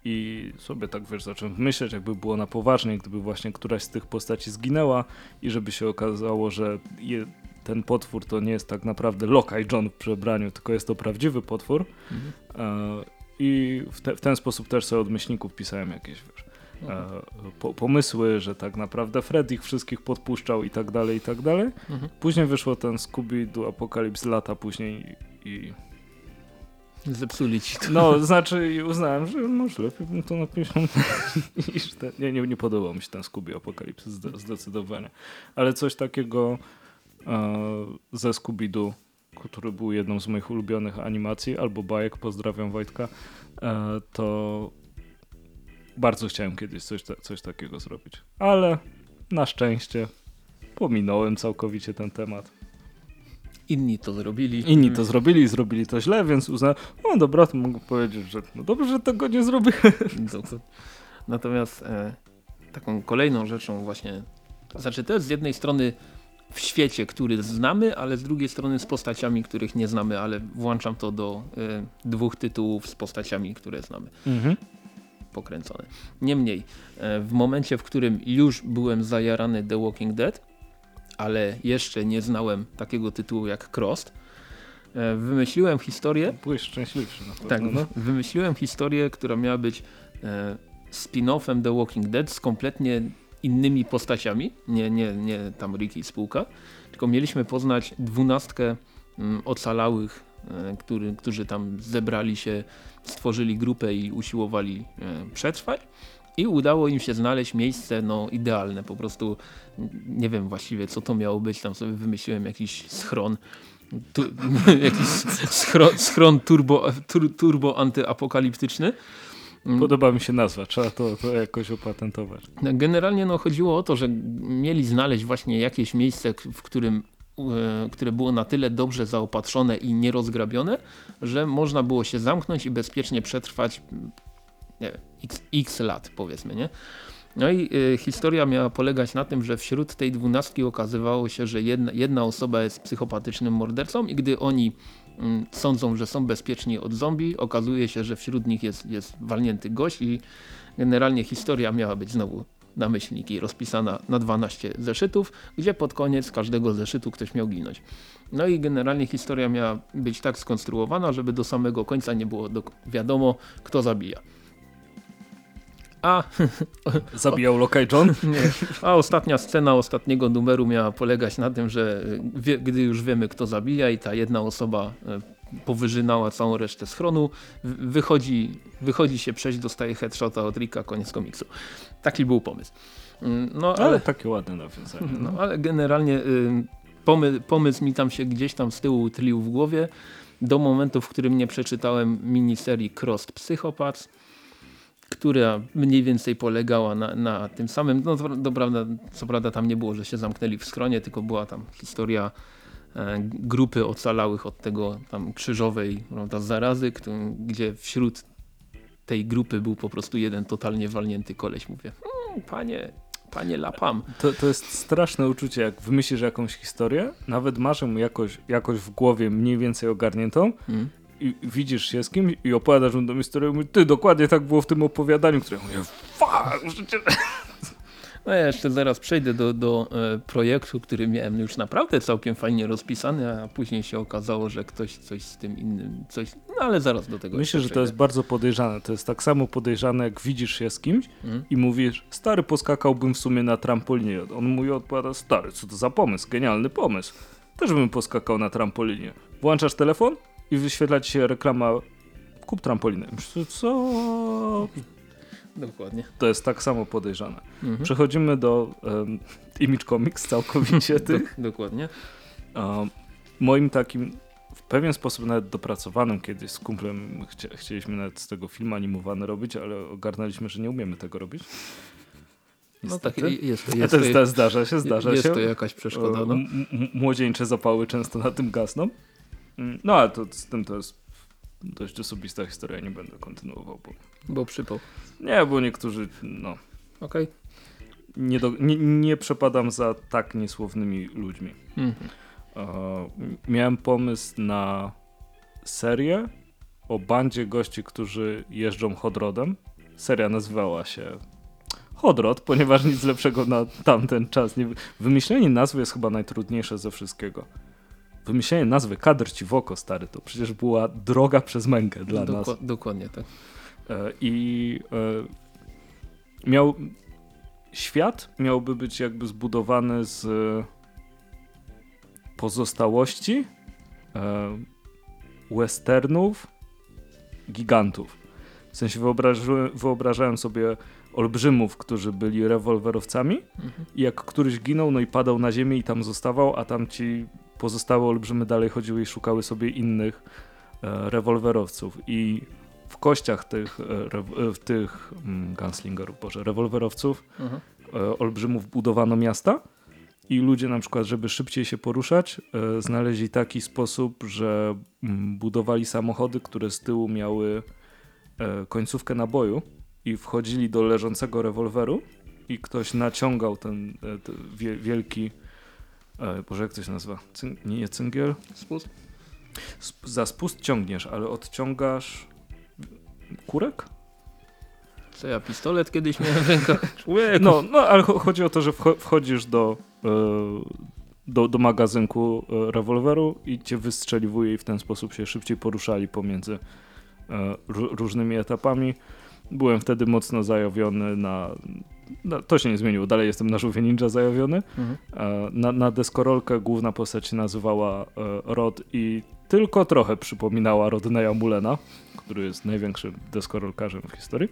I sobie tak wiesz, zacząłem myśleć, jakby było na poważnie, gdyby właśnie któraś z tych postaci zginęła i żeby się okazało, że je, ten potwór to nie jest tak naprawdę Lokaj John w przebraniu, tylko jest to prawdziwy potwór. E, I w, te, w ten sposób też sobie od myślników pisałem jakieś wiesz, e, po, pomysły, że tak naprawdę Fred ich wszystkich podpuszczał i tak dalej, i tak dalej. Mhm. Później wyszło ten Scooby-Doo Apokalips lata później i Zepsuli ci to. no, znaczy uznałem, że może lepiej bym to napisał niż ten. Nie, nie, nie podobał mi się ten Scooby Apokalips zde, zdecydowanie. Ale coś takiego e, ze Scooby-Doo, który był jedną z moich ulubionych animacji, albo bajek, pozdrawiam Wojtka, e, to bardzo chciałem kiedyś coś, coś takiego zrobić. Ale na szczęście pominąłem całkowicie ten temat. Inni to zrobili. Inni to zrobili i zrobili to źle, więc uznałem, no dobra, to mogę powiedzieć, że no dobrze, że tego nie zrobiłem. Natomiast e, taką kolejną rzeczą właśnie, znaczy to jest z jednej strony w świecie, który znamy, ale z drugiej strony z postaciami, których nie znamy, ale włączam to do e, dwóch tytułów z postaciami, które znamy. Mhm. Pokręcone. Niemniej, e, w momencie, w którym już byłem zajarany The Walking Dead, ale jeszcze nie znałem takiego tytułu jak Crossed, e, wymyśliłem historię, Byłeś szczęśliwszy na pewno. tak, no. wymyśliłem historię, która miała być e, spin-offem The Walking Dead z kompletnie innymi postaciami, nie, nie, nie tam Ricky i spółka, tylko mieliśmy poznać dwunastkę mm, ocalałych, e, który, którzy tam zebrali się, stworzyli grupę i usiłowali przetrwać. I udało im się znaleźć miejsce no, idealne, po prostu nie wiem właściwie co to miało być, tam sobie wymyśliłem jakiś schron, tu, jakiś schron, schron turbo, tur, turbo antyapokaliptyczny. Mm, Podoba mi się nazwa, trzeba to, to jakoś opatentować. Generalnie no, chodziło o to, że mieli znaleźć właśnie jakieś miejsce, w którym e, które było na tyle dobrze zaopatrzone i nierozgrabione, że można było się zamknąć i bezpiecznie przetrwać. Nie wiem, x, x lat powiedzmy, nie? No i y, historia miała polegać na tym, że wśród tej dwunastki okazywało się, że jedna, jedna osoba jest psychopatycznym mordercą i gdy oni mm, sądzą, że są bezpieczni od zombie, okazuje się, że wśród nich jest, jest walnięty gość i generalnie historia miała być znowu na myślniki rozpisana na 12 zeszytów, gdzie pod koniec każdego zeszytu ktoś miał ginąć. No i generalnie historia miała być tak skonstruowana, żeby do samego końca nie było do, wiadomo kto zabija. A Zabijał Lokaj John? nie. A ostatnia scena ostatniego numeru miała polegać na tym, że wie, gdy już wiemy kto zabija i ta jedna osoba y, powyżynała całą resztę schronu, wychodzi, wychodzi się przejść, dostaje headshota od Ricka, koniec komiksu. Taki był pomysł. Mm, No ale, Ale takie ładne nawiązanie. no, ale generalnie y, pomy, pomysł mi tam się gdzieś tam z tyłu tlił w głowie do momentu, w którym nie przeczytałem miniserii Crossed Psychopaths, która mniej więcej polegała na, na tym samym, no to, prawda, co prawda tam nie było, że się zamknęli w schronie, tylko była tam historia e, grupy ocalałych od tego tam krzyżowej prawda, zarazy, gdzie wśród tej grupy był po prostu jeden totalnie walnięty koleś. Mówię, "Mm, panie, panie Lapam. To, to jest straszne uczucie, jak wymyślisz jakąś historię, nawet masz ją jakoś, jakoś w głowie mniej więcej ogarniętą Mm. I widzisz się z kimś i opowiadasz mu tą historię i mówisz, ty, dokładnie tak było w tym opowiadaniu, które ja mówię, fuck, przecież... No ja jeszcze zaraz przejdę do, do e, projektu, który miałem już naprawdę całkiem fajnie rozpisany, a później się okazało, że ktoś coś z tym innym, coś, no ale zaraz do tego Myślę, że to jest bardzo podejrzane. To jest tak samo podejrzane, jak widzisz się z kimś Mm. i mówisz, stary, poskakałbym w sumie na trampolinie. On mówi, odpowiada, stary, co to za pomysł, genialny pomysł. Też bym poskakał na trampolinie. Włączasz telefon i wyświetla ci się reklama, kup trampolinę. Co? Dokładnie. To jest tak samo podejrzane. Mhm. Przechodzimy do um, Image Comics całkowicie tych. Do, dokładnie. Um, moim takim w pewien sposób nawet dopracowanym kiedyś z kumplem chcieliśmy nawet z tego film animowany robić, ale ogarnęliśmy, że nie umiemy tego robić. No tak, Niestety. jest to, A jest to, jest, zdarza się, zdarza jest się. to jakaś przeszkoda. No. młodzieńcze zapały często na tym gasną. Mm, No ale to z tym to jest dość osobista historia, nie będę kontynuował, bo Bo przypał. nie, bo niektórzy, no, Okej. nie, do, nie, nie przepadam za tak niesłownymi ludźmi. Mhm. E, miałem pomysł na serię o bandzie gości, którzy jeżdżą hodrodem. Seria nazywała się Hodrod, ponieważ nic lepszego na tamten czas nie... Wymyślenie nazwy jest chyba najtrudniejsze ze wszystkiego. Wymyślenie nazwy kadr ci w oko, stary, to przecież była droga przez mękę dla nas. Dokła- Dokładnie tak. E, I miał świat miałby być jakby zbudowany z pozostałości e, westernów gigantów. W sensie wyobrażałem sobie olbrzymów, którzy byli rewolwerowcami Mhm. i jak któryś ginął, no i padał na ziemię i tam zostawał, a tam ci pozostałe olbrzymy dalej chodziły i szukały sobie innych e, rewolwerowców i w kościach tych, e, e, w tych mm, gunslingerów, boże, rewolwerowców Mhm. e, olbrzymów budowano miasta i ludzie na przykład, żeby szybciej się poruszać, e, znaleźli taki sposób, że mm, budowali samochody, które z tyłu miały e, końcówkę naboju i wchodzili do leżącego rewolweru i ktoś naciągał ten, e, ten wie, wielki e, Boże, jak to się nazywa? Cyn, nie cyngiel? Spust? Sp za spust ciągniesz, ale odciągasz kurek? Co ja pistolet kiedyś miałem w rękach? Człowieku. No, no ale cho- chodzi o to, że wcho- wchodzisz do, e, do, do magazynku e, rewolweru i cię wystrzeliwuje i w ten sposób się szybciej poruszali pomiędzy ró- różnymi etapami. Byłem wtedy mocno zajawiony na, na... To się nie zmieniło, dalej jestem na żółwie ninja zajawiony. Mhm. E, Na, na deskorolkę główna postać się nazywała e, Rod i tylko trochę przypominała Rodneya Mulena, który jest największym deskorolkarzem w historii.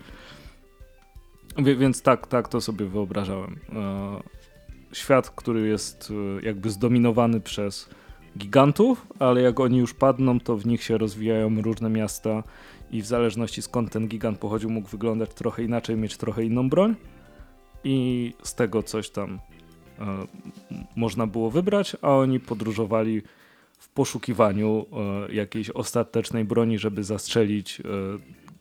Więc tak, tak to sobie wyobrażałem. E, Świat, który jest jakby zdominowany przez gigantów, ale jak oni już padną, to w nich się rozwijają różne miasta i w zależności skąd ten gigant pochodził, mógł wyglądać trochę inaczej, mieć trochę inną broń i z tego coś tam e, można było wybrać, a oni podróżowali w poszukiwaniu e, jakiejś ostatecznej broni, żeby zastrzelić e,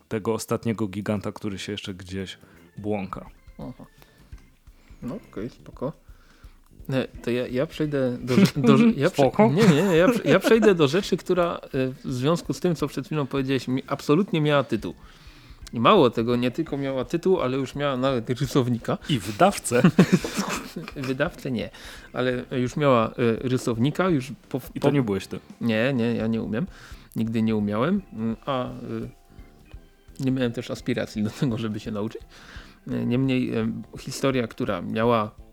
tego ostatniego giganta, który się jeszcze gdzieś błąka. Aha. No okej, spoko. Nie, to ja, ja przejdę do, do ja prze- Spoko. Nie, nie, ja, ja przejdę do rzeczy, która e, w związku z tym, co przed chwilą powiedziałeś, absolutnie miała tytuł. I mało tego, nie tylko miała tytuł, ale już miała nawet rysownika. I wydawcę. Wydawcę nie, ale już miała e, rysownika, już po, I to nie byłeś ty. Nie, nie, ja nie umiem. Nigdy nie umiałem, mm, a nie miałem też aspiracji do tego, żeby się nauczyć. Niemniej historia, która miała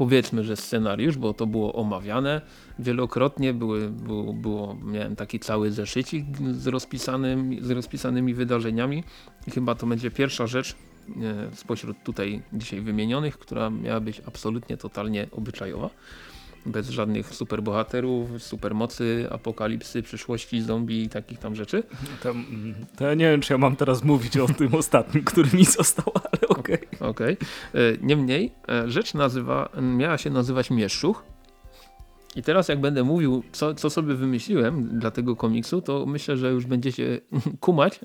powiedzmy, że scenariusz, bo to było omawiane wielokrotnie, były, było, było, miałem taki cały zeszycik z, rozpisanym, z rozpisanymi wydarzeniami. Chyba to będzie pierwsza rzecz y, spośród tutaj dzisiaj wymienionych, która miała być absolutnie, totalnie obyczajowa bez żadnych superbohaterów, supermocy, apokalipsy, przyszłości, zombie i takich tam rzeczy. To, mm, to ja nie wiem, czy ja mam teraz mówić o tym ostatnim, który mi został, ale okej. Okej. E, Niemniej e, rzecz nazywa, miała się nazywać Mieszczuch. I teraz jak będę mówił, co, co sobie wymyśliłem dla tego komiksu, to myślę, że już będziecie kumać,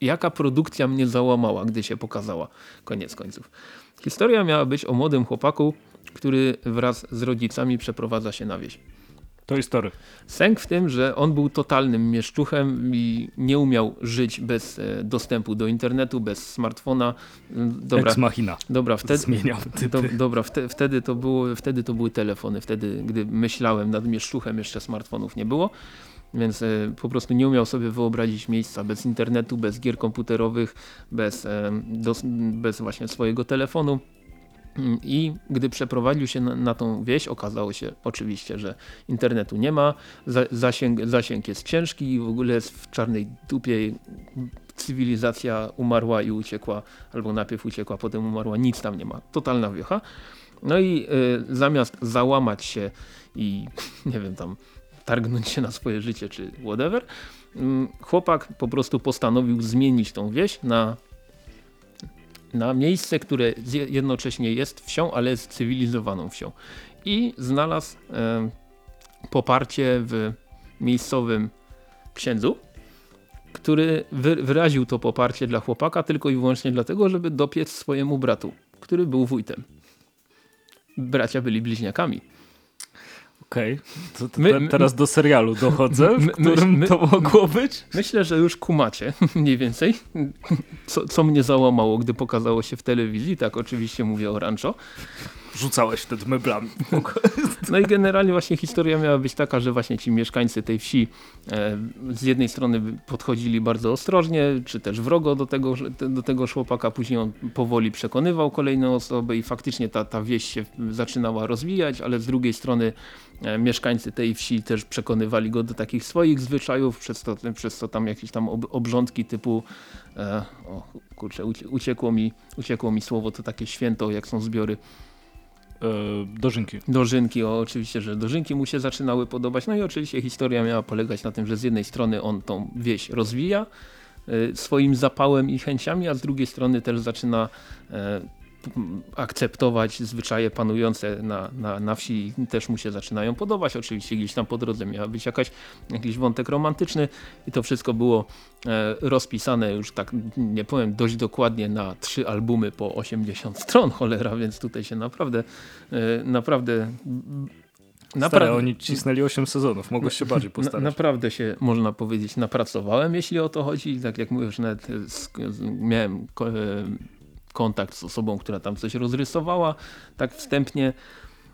jaka produkcja mnie załamała, gdy się pokazała. Koniec końców. Historia miała być o młodym chłopaku, który wraz z rodzicami przeprowadza się na wieś. To historia. Sęk w tym, że on był totalnym mieszczuchem i nie umiał żyć bez e, dostępu do internetu, bez smartfona. Mm, Dobra, Ex machina. dobra wtedy, Zmieniam typy. do, dobra wte, wtedy, to było, wtedy to były telefony. Wtedy, gdy myślałem nad mieszczuchem, jeszcze smartfonów nie było. Więc e, po prostu nie umiał sobie wyobrazić miejsca bez internetu, bez gier komputerowych, bez, e, dos, bez właśnie swojego telefonu. Mm, I gdy przeprowadził się na, na tą wieś, okazało się oczywiście, że internetu nie ma, za, zasięg, zasięg jest ciężki i w ogóle jest w czarnej dupie. Cywilizacja umarła i uciekła, albo najpierw uciekła, potem umarła, nic tam nie ma. Totalna wiocha. No i y, zamiast załamać się i nie wiem, tam targnąć się na swoje życie czy whatever, mm, chłopak po prostu postanowił zmienić tą wieś na na miejsce, które jednocześnie jest wsią, ale jest cywilizowaną wsią. I znalazł e, poparcie w miejscowym księdzu, który wy, wyraził to poparcie dla chłopaka tylko i wyłącznie dlatego, żeby dopiec swojemu bratu, który był wójtem. Bracia byli bliźniakami. Okej, My- te, teraz do serialu dochodzę, my- którym my- to mogło być. Myślę, że już kumacie mniej więcej, co, co mnie załamało, gdy pokazało się w telewizji. Tak, oczywiście mówię o Rancho. Rzucałeś wtedy meblami. No i generalnie właśnie historia miała być taka, że właśnie ci mieszkańcy tej wsi e, z jednej strony podchodzili bardzo ostrożnie, czy też wrogo do tego, do tego chłopaka, później on powoli przekonywał kolejne osoby i faktycznie ta, ta wieś się zaczynała rozwijać, ale z drugiej strony e, mieszkańcy tej wsi też przekonywali go do takich swoich zwyczajów, przez to, przez to tam jakieś tam obrządki typu e, o kurczę, uciekło mi, uciekło mi słowo, to takie święto, jak są zbiory dożynki. Dożynki, o, oczywiście, że dożynki mu się zaczynały podobać. No i oczywiście historia miała polegać na tym, że z jednej strony on tą wieś rozwija y, swoim zapałem i chęciami, a z drugiej strony też zaczyna y, akceptować zwyczaje panujące na, na, na wsi też mu się zaczynają podobać. Oczywiście gdzieś tam po drodze miał być jakaś, jakiś wątek romantyczny i to wszystko było e, rozpisane już tak, nie powiem, dość dokładnie na trzy albumy po 80 stron, cholera, więc tutaj się naprawdę e, naprawdę Naprawdę, oni cisnęli 8 sezonów, mogłeś się bardziej postarać. Na, naprawdę się, można powiedzieć, napracowałem, jeśli o to chodzi. Tak jak mówisz, nawet z, z, miałem kontakt z osobą, która tam coś rozrysowała, tak wstępnie.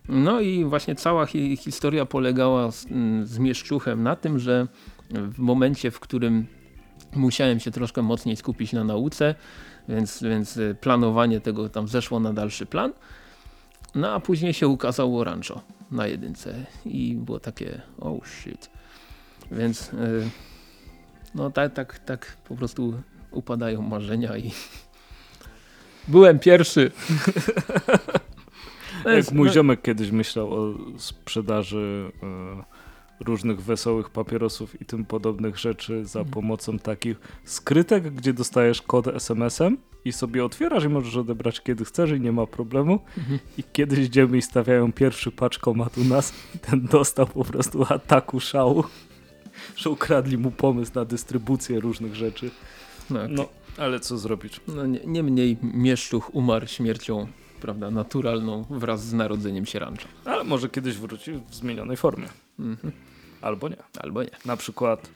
No i właśnie cała hi historia polegała z, mm, z Mieszczuchem na tym, że w momencie, w którym musiałem się troszkę mocniej skupić na nauce, więc, więc planowanie tego tam zeszło na dalszy plan. No a później się ukazało Rancho na jedynce i było takie oh shit. Więc y, no tak, tak, tak po prostu upadają marzenia i Byłem pierwszy. Jak mój no- ziomek kiedyś myślał o sprzedaży e, różnych wesołych papierosów i tym podobnych rzeczy za mhm. pomocą takich skrytek, gdzie dostajesz kod SMS-em i sobie otwierasz i możesz odebrać kiedy chcesz i nie ma problemu. Mhm. I kiedyś idziemy i stawiają pierwszy paczkomat u nas i ten dostał po prostu ataku szału, że ukradli mu pomysł na dystrybucję różnych rzeczy. Okay. no ale co zrobić? No, nie, niemniej Mieszczuch umarł śmiercią prawda, naturalną wraz z narodzeniem się rancza. Ale może kiedyś wróci w zmienionej formie. Mhm. Albo nie. Albo nie. Na przykład,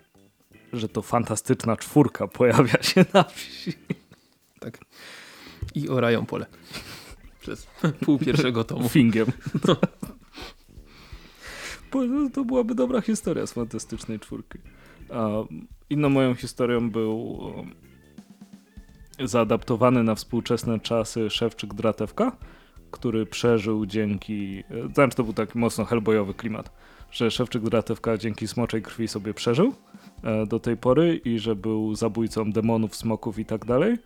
że to fantastyczna czwórka pojawia się na wsi. Tak. I orają pole. Przez pół pierwszego tomu. Fingiem. No. To byłaby dobra historia z fantastycznej czwórki. inną moją historią był zaadaptowany na współczesne czasy Szewczyk Dratewka, który przeżył dzięki, znaczy to był taki mocno hellboyowy klimat, że Szewczyk Dratewka dzięki smoczej krwi sobie przeżył e, do tej pory i że był zabójcą demonów, smoków i tak dalej.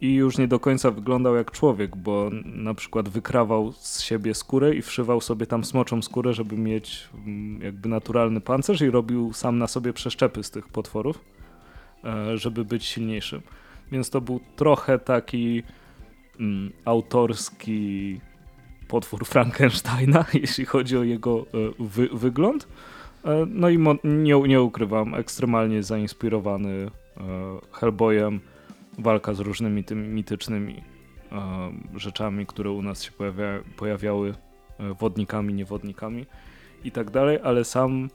I już nie do końca wyglądał jak człowiek, bo na przykład wykrawał z siebie skórę i wszywał sobie tam smoczą skórę, żeby mieć mm, jakby naturalny pancerz i robił sam na sobie przeszczepy z tych potworów, e, żeby być silniejszym. Więc to był trochę taki mm, autorski potwór Frankensteina, jeśli chodzi o jego e, wy wygląd. E, no i nie, nie ukrywam, ekstremalnie zainspirowany e, Hellboyem, walka z różnymi tymi mitycznymi rzeczami, które u nas się pojawia, pojawiały, wodnikami, niewodnikami i tak dalej, ale sam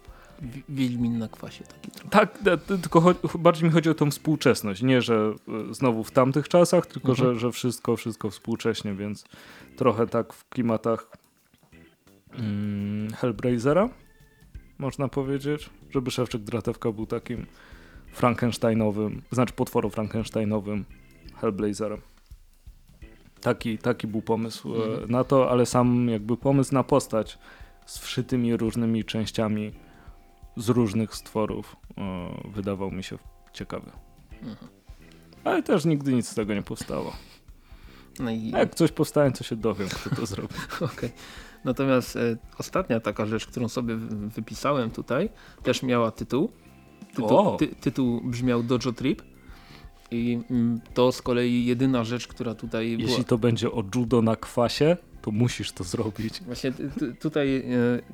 Wiedźmin na kwasie taki trochę. Tak, tylko bardziej mi chodzi o tą współczesność. Nie, że e, znowu w tamtych czasach, tylko mhm. że, że wszystko, wszystko współcześnie, więc trochę tak w klimatach mm, Hellblazera można powiedzieć, żeby Szewczyk Dratewka był takim Frankensteinowym, znaczy potworu Frankensteinowym Hellblazerem. Taki, taki był pomysł e, mhm. na to, ale sam jakby pomysł na postać z wszytymi różnymi częściami z różnych stworów o, wydawał mi się ciekawy. Mhm. Ale też nigdy nic z tego nie powstało. No i... jak coś powstanie, to się dowiem, kto to zrobił. okay. Natomiast e, ostatnia taka rzecz, którą sobie wypisałem tutaj, też miała tytuł. Tytuł, ty, tytuł brzmiał Dojo Trip. I mm, to z kolei jedyna rzecz, która tutaj Jeśli była... to będzie o judo na kwasie, to musisz to zrobić. Właśnie tutaj e,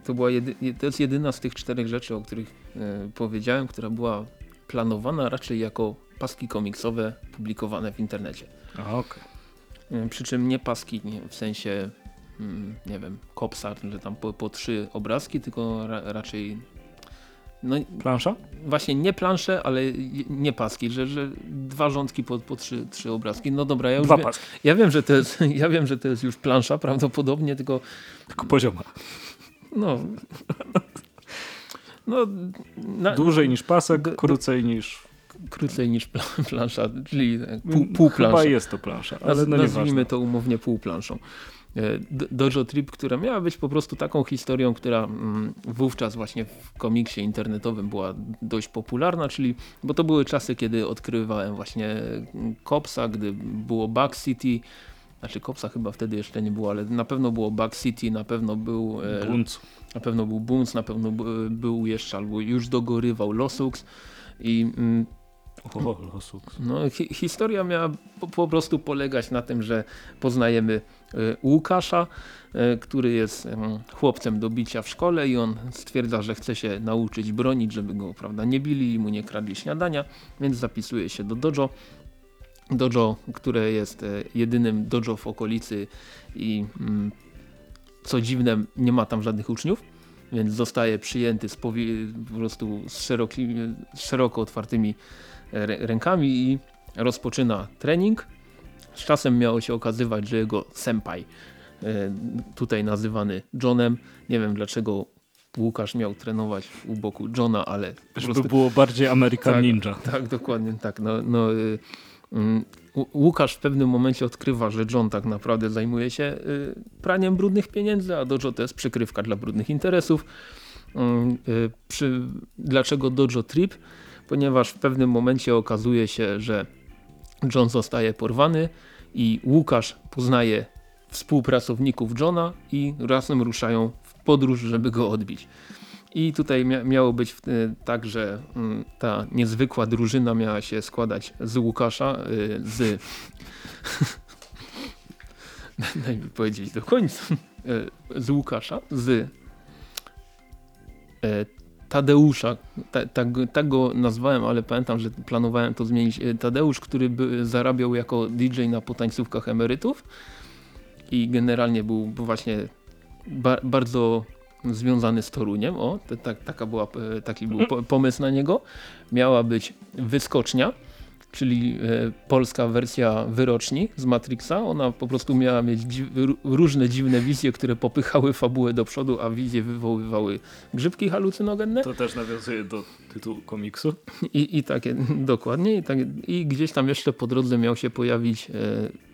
to, była jedy, to jest jedyna z tych czterech rzeczy, o których e, powiedziałem, która była planowana raczej jako paski komiksowe publikowane w internecie. A, okay. E, przy czym nie paski nie, w sensie, mm, nie wiem, kopsa, że tam po, po trzy obrazki, tylko ra, raczej no Plansza? właśnie nie plansze, ale nie paski, że, że dwa rządki po, po trzy, trzy obrazki. No dobra, ja już Dwa wie, paski, ja wiem, że to jest, ja wiem, że to jest już plansza prawdopodobnie, tylko tylko pozioma. no no na, Dłużej niż pasek, krócej niż... krócej niż pla- plansza, czyli pół, pół Chyba plansza. jest to plansza, ale Naz, no nazwijmy nieważne. to umownie półplanszą. E, D- Dojo Trip, która miała być po prostu taką historią, która mm, wówczas właśnie w komiksie internetowym była dość popularna, czyli, bo to były czasy, kiedy odkrywałem właśnie Copsa, gdy było Bug City, znaczy Copsa chyba wtedy jeszcze nie było, ale na pewno było Bug City, na pewno był e, Bunt. na pewno był Boons, na pewno by- był jeszcze albo już dogorywał Losux i mm, O, losu. no, hi historia miała po, po prostu polegać na tym, że poznajemy e, Łukasza, e, który jest em, chłopcem do bicia w szkole i on stwierdza, że chce się nauczyć bronić, żeby go prawda, nie bili i mu nie kradli śniadania, więc zapisuje się do dojo. Dojo, które jest e, jedynym dojo w okolicy i mm, co dziwne nie ma tam żadnych uczniów, więc zostaje przyjęty z po prostu z, szeroki, z szeroko otwartymi rękami i rozpoczyna trening. Z czasem miało się okazywać, że jego senpai, e, tutaj nazywany Johnem, nie wiem dlaczego Łukasz miał trenować u boku Johna, ale Żeby prostu było bardziej American Tak. Ninja. tak, dokładnie tak. No, no, y, Ł- Łukasz w pewnym momencie odkrywa, że John tak naprawdę zajmuje się y, praniem brudnych pieniędzy, a Dojo to jest przykrywka dla brudnych interesów. Mm, y, Przy, dlaczego Dojo Trip? Ponieważ w pewnym momencie okazuje się, że John zostaje porwany i Łukasz poznaje współpracowników Johna i razem ruszają w podróż, żeby go odbić. I tutaj mia miało być y, tak, że mm, ta niezwykła drużyna miała się składać z Łukasza, y, z... Daj mi powiedzieć do końca. Y, z Łukasza, z Tadeusza, ta, tak, tak go nazwałem, ale pamiętam, że planowałem to zmienić. Y, Tadeusz, który by, zarabiał jako DJ na potańcówkach emerytów i generalnie był właśnie ba bardzo związany z Toruniem. O, tak, taka była, e, taki był po, pomysł na niego. Miała być wyskocznia, czyli e, polska wersja wyroczni z Matrixa. Ona po prostu miała mieć dziw, ró- różne dziwne wizje, które popychały fabułę do przodu, a wizje wywoływały grzybki halucynogenne. To też nawiązuje do tytułu komiksu. I, i takie, dokładnie. I, tak, I gdzieś tam jeszcze po drodze miał się pojawić, e,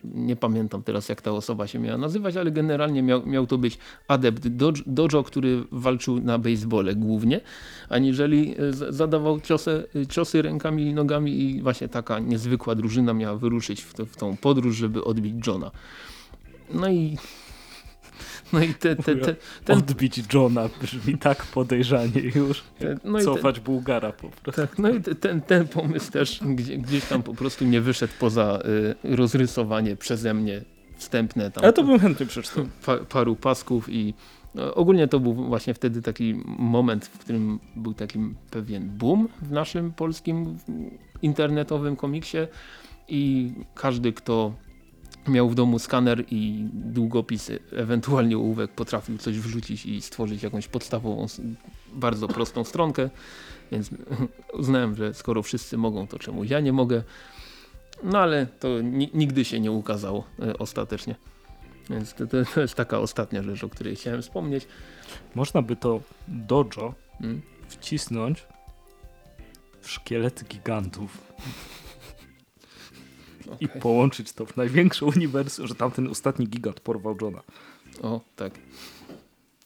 nie pamiętam teraz jak ta osoba się miała nazywać, ale generalnie miał, miał to być adept dojo, który walczył na bejsbole głównie, aniżeli e, zadawał ciosy, ciosy rękami i nogami i właśnie taka niezwykła drużyna miała wyruszyć w, w tą podróż, żeby odbić Johna. No i no i te, te, te, ten, Odbić Johna brzmi tak podejrzanie już. no Cofać Bułgara po prostu. Tak, no i te- ten, ten pomysł też gdzie, gdzieś tam po prostu nie wyszedł poza y, rozrysowanie przeze mnie wstępne tam Ale to bym chętnie przeczytał. pa, paru pasków i no, ogólnie to był właśnie wtedy taki moment, w którym był taki pewien boom w naszym polskim internetowym komiksie i każdy kto miał w domu skaner i długopisy, ewentualnie ołówek potrafił coś wrzucić i stworzyć jakąś podstawową, bardzo prostą stronkę, więc uznałem, że skoro wszyscy mogą, to czemu ja nie mogę. No ale to ni nigdy się nie ukazało e, ostatecznie. Więc to, to, jest taka ostatnia rzecz, o której chciałem wspomnieć. Można by to dojo Mm. wcisnąć w szkielet gigantów i połączyć to w największe uniwersum, że tamten ostatni gigant porwał Johna. O, tak.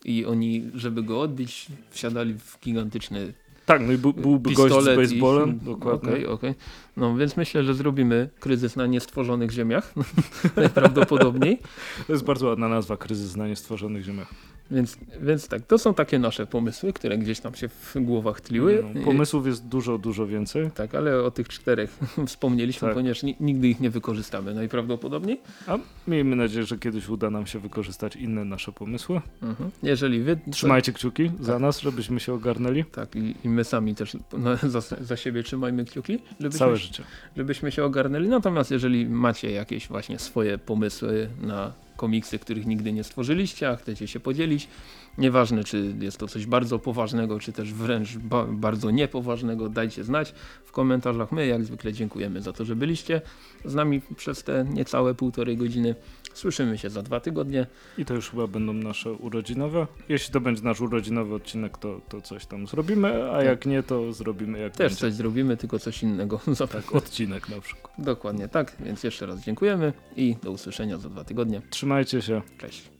I oni, żeby go odbić, wsiadali w gigantyczny Tak, no i byłby gość z baseballem. i, Dokładnie. Okej, okej. No więc myślę, że zrobimy kryzys na niestworzonych ziemiach. Najprawdopodobniej. To jest bardzo ładna nazwa, kryzys na niestworzonych ziemiach. Więc, więc tak, to są takie nasze pomysły, które gdzieś tam się w głowach tliły. No, pomysłów jest dużo, dużo więcej. Tak, ale o tych czterech wspomnieliśmy, Tak. ponieważ ni nigdy ich nie wykorzystamy najprawdopodobniej. A miejmy nadzieję, że kiedyś uda nam się wykorzystać inne nasze pomysły. Mhm. Jeżeli wy... Trzymajcie kciuki za Tak. nas, żebyśmy się ogarnęli. Tak, i, i my sami też na, za, za siebie trzymajmy kciuki, żebyśmy, Całe życie. żebyśmy się ogarnęli. Natomiast jeżeli macie jakieś właśnie swoje pomysły na komiksy, których nigdy nie stworzyliście, a chcecie się podzielić, Nieważne, czy jest to coś bardzo poważnego, czy też wręcz ba bardzo niepoważnego, dajcie znać w komentarzach. My jak zwykle dziękujemy za to, że byliście z nami przez te niecałe półtorej godziny. Słyszymy się za dwa tygodnie. I to już chyba będą nasze urodzinowe. Jeśli to będzie nasz urodzinowy odcinek, to, to coś tam zrobimy, a jak nie, to zrobimy jak Tak. Też będzie. coś zrobimy, tylko coś innego. Tak, odcinek na przykład. Dokładnie tak, więc jeszcze raz dziękujemy i do usłyszenia za dwa tygodnie. Trzymajcie się. Cześć.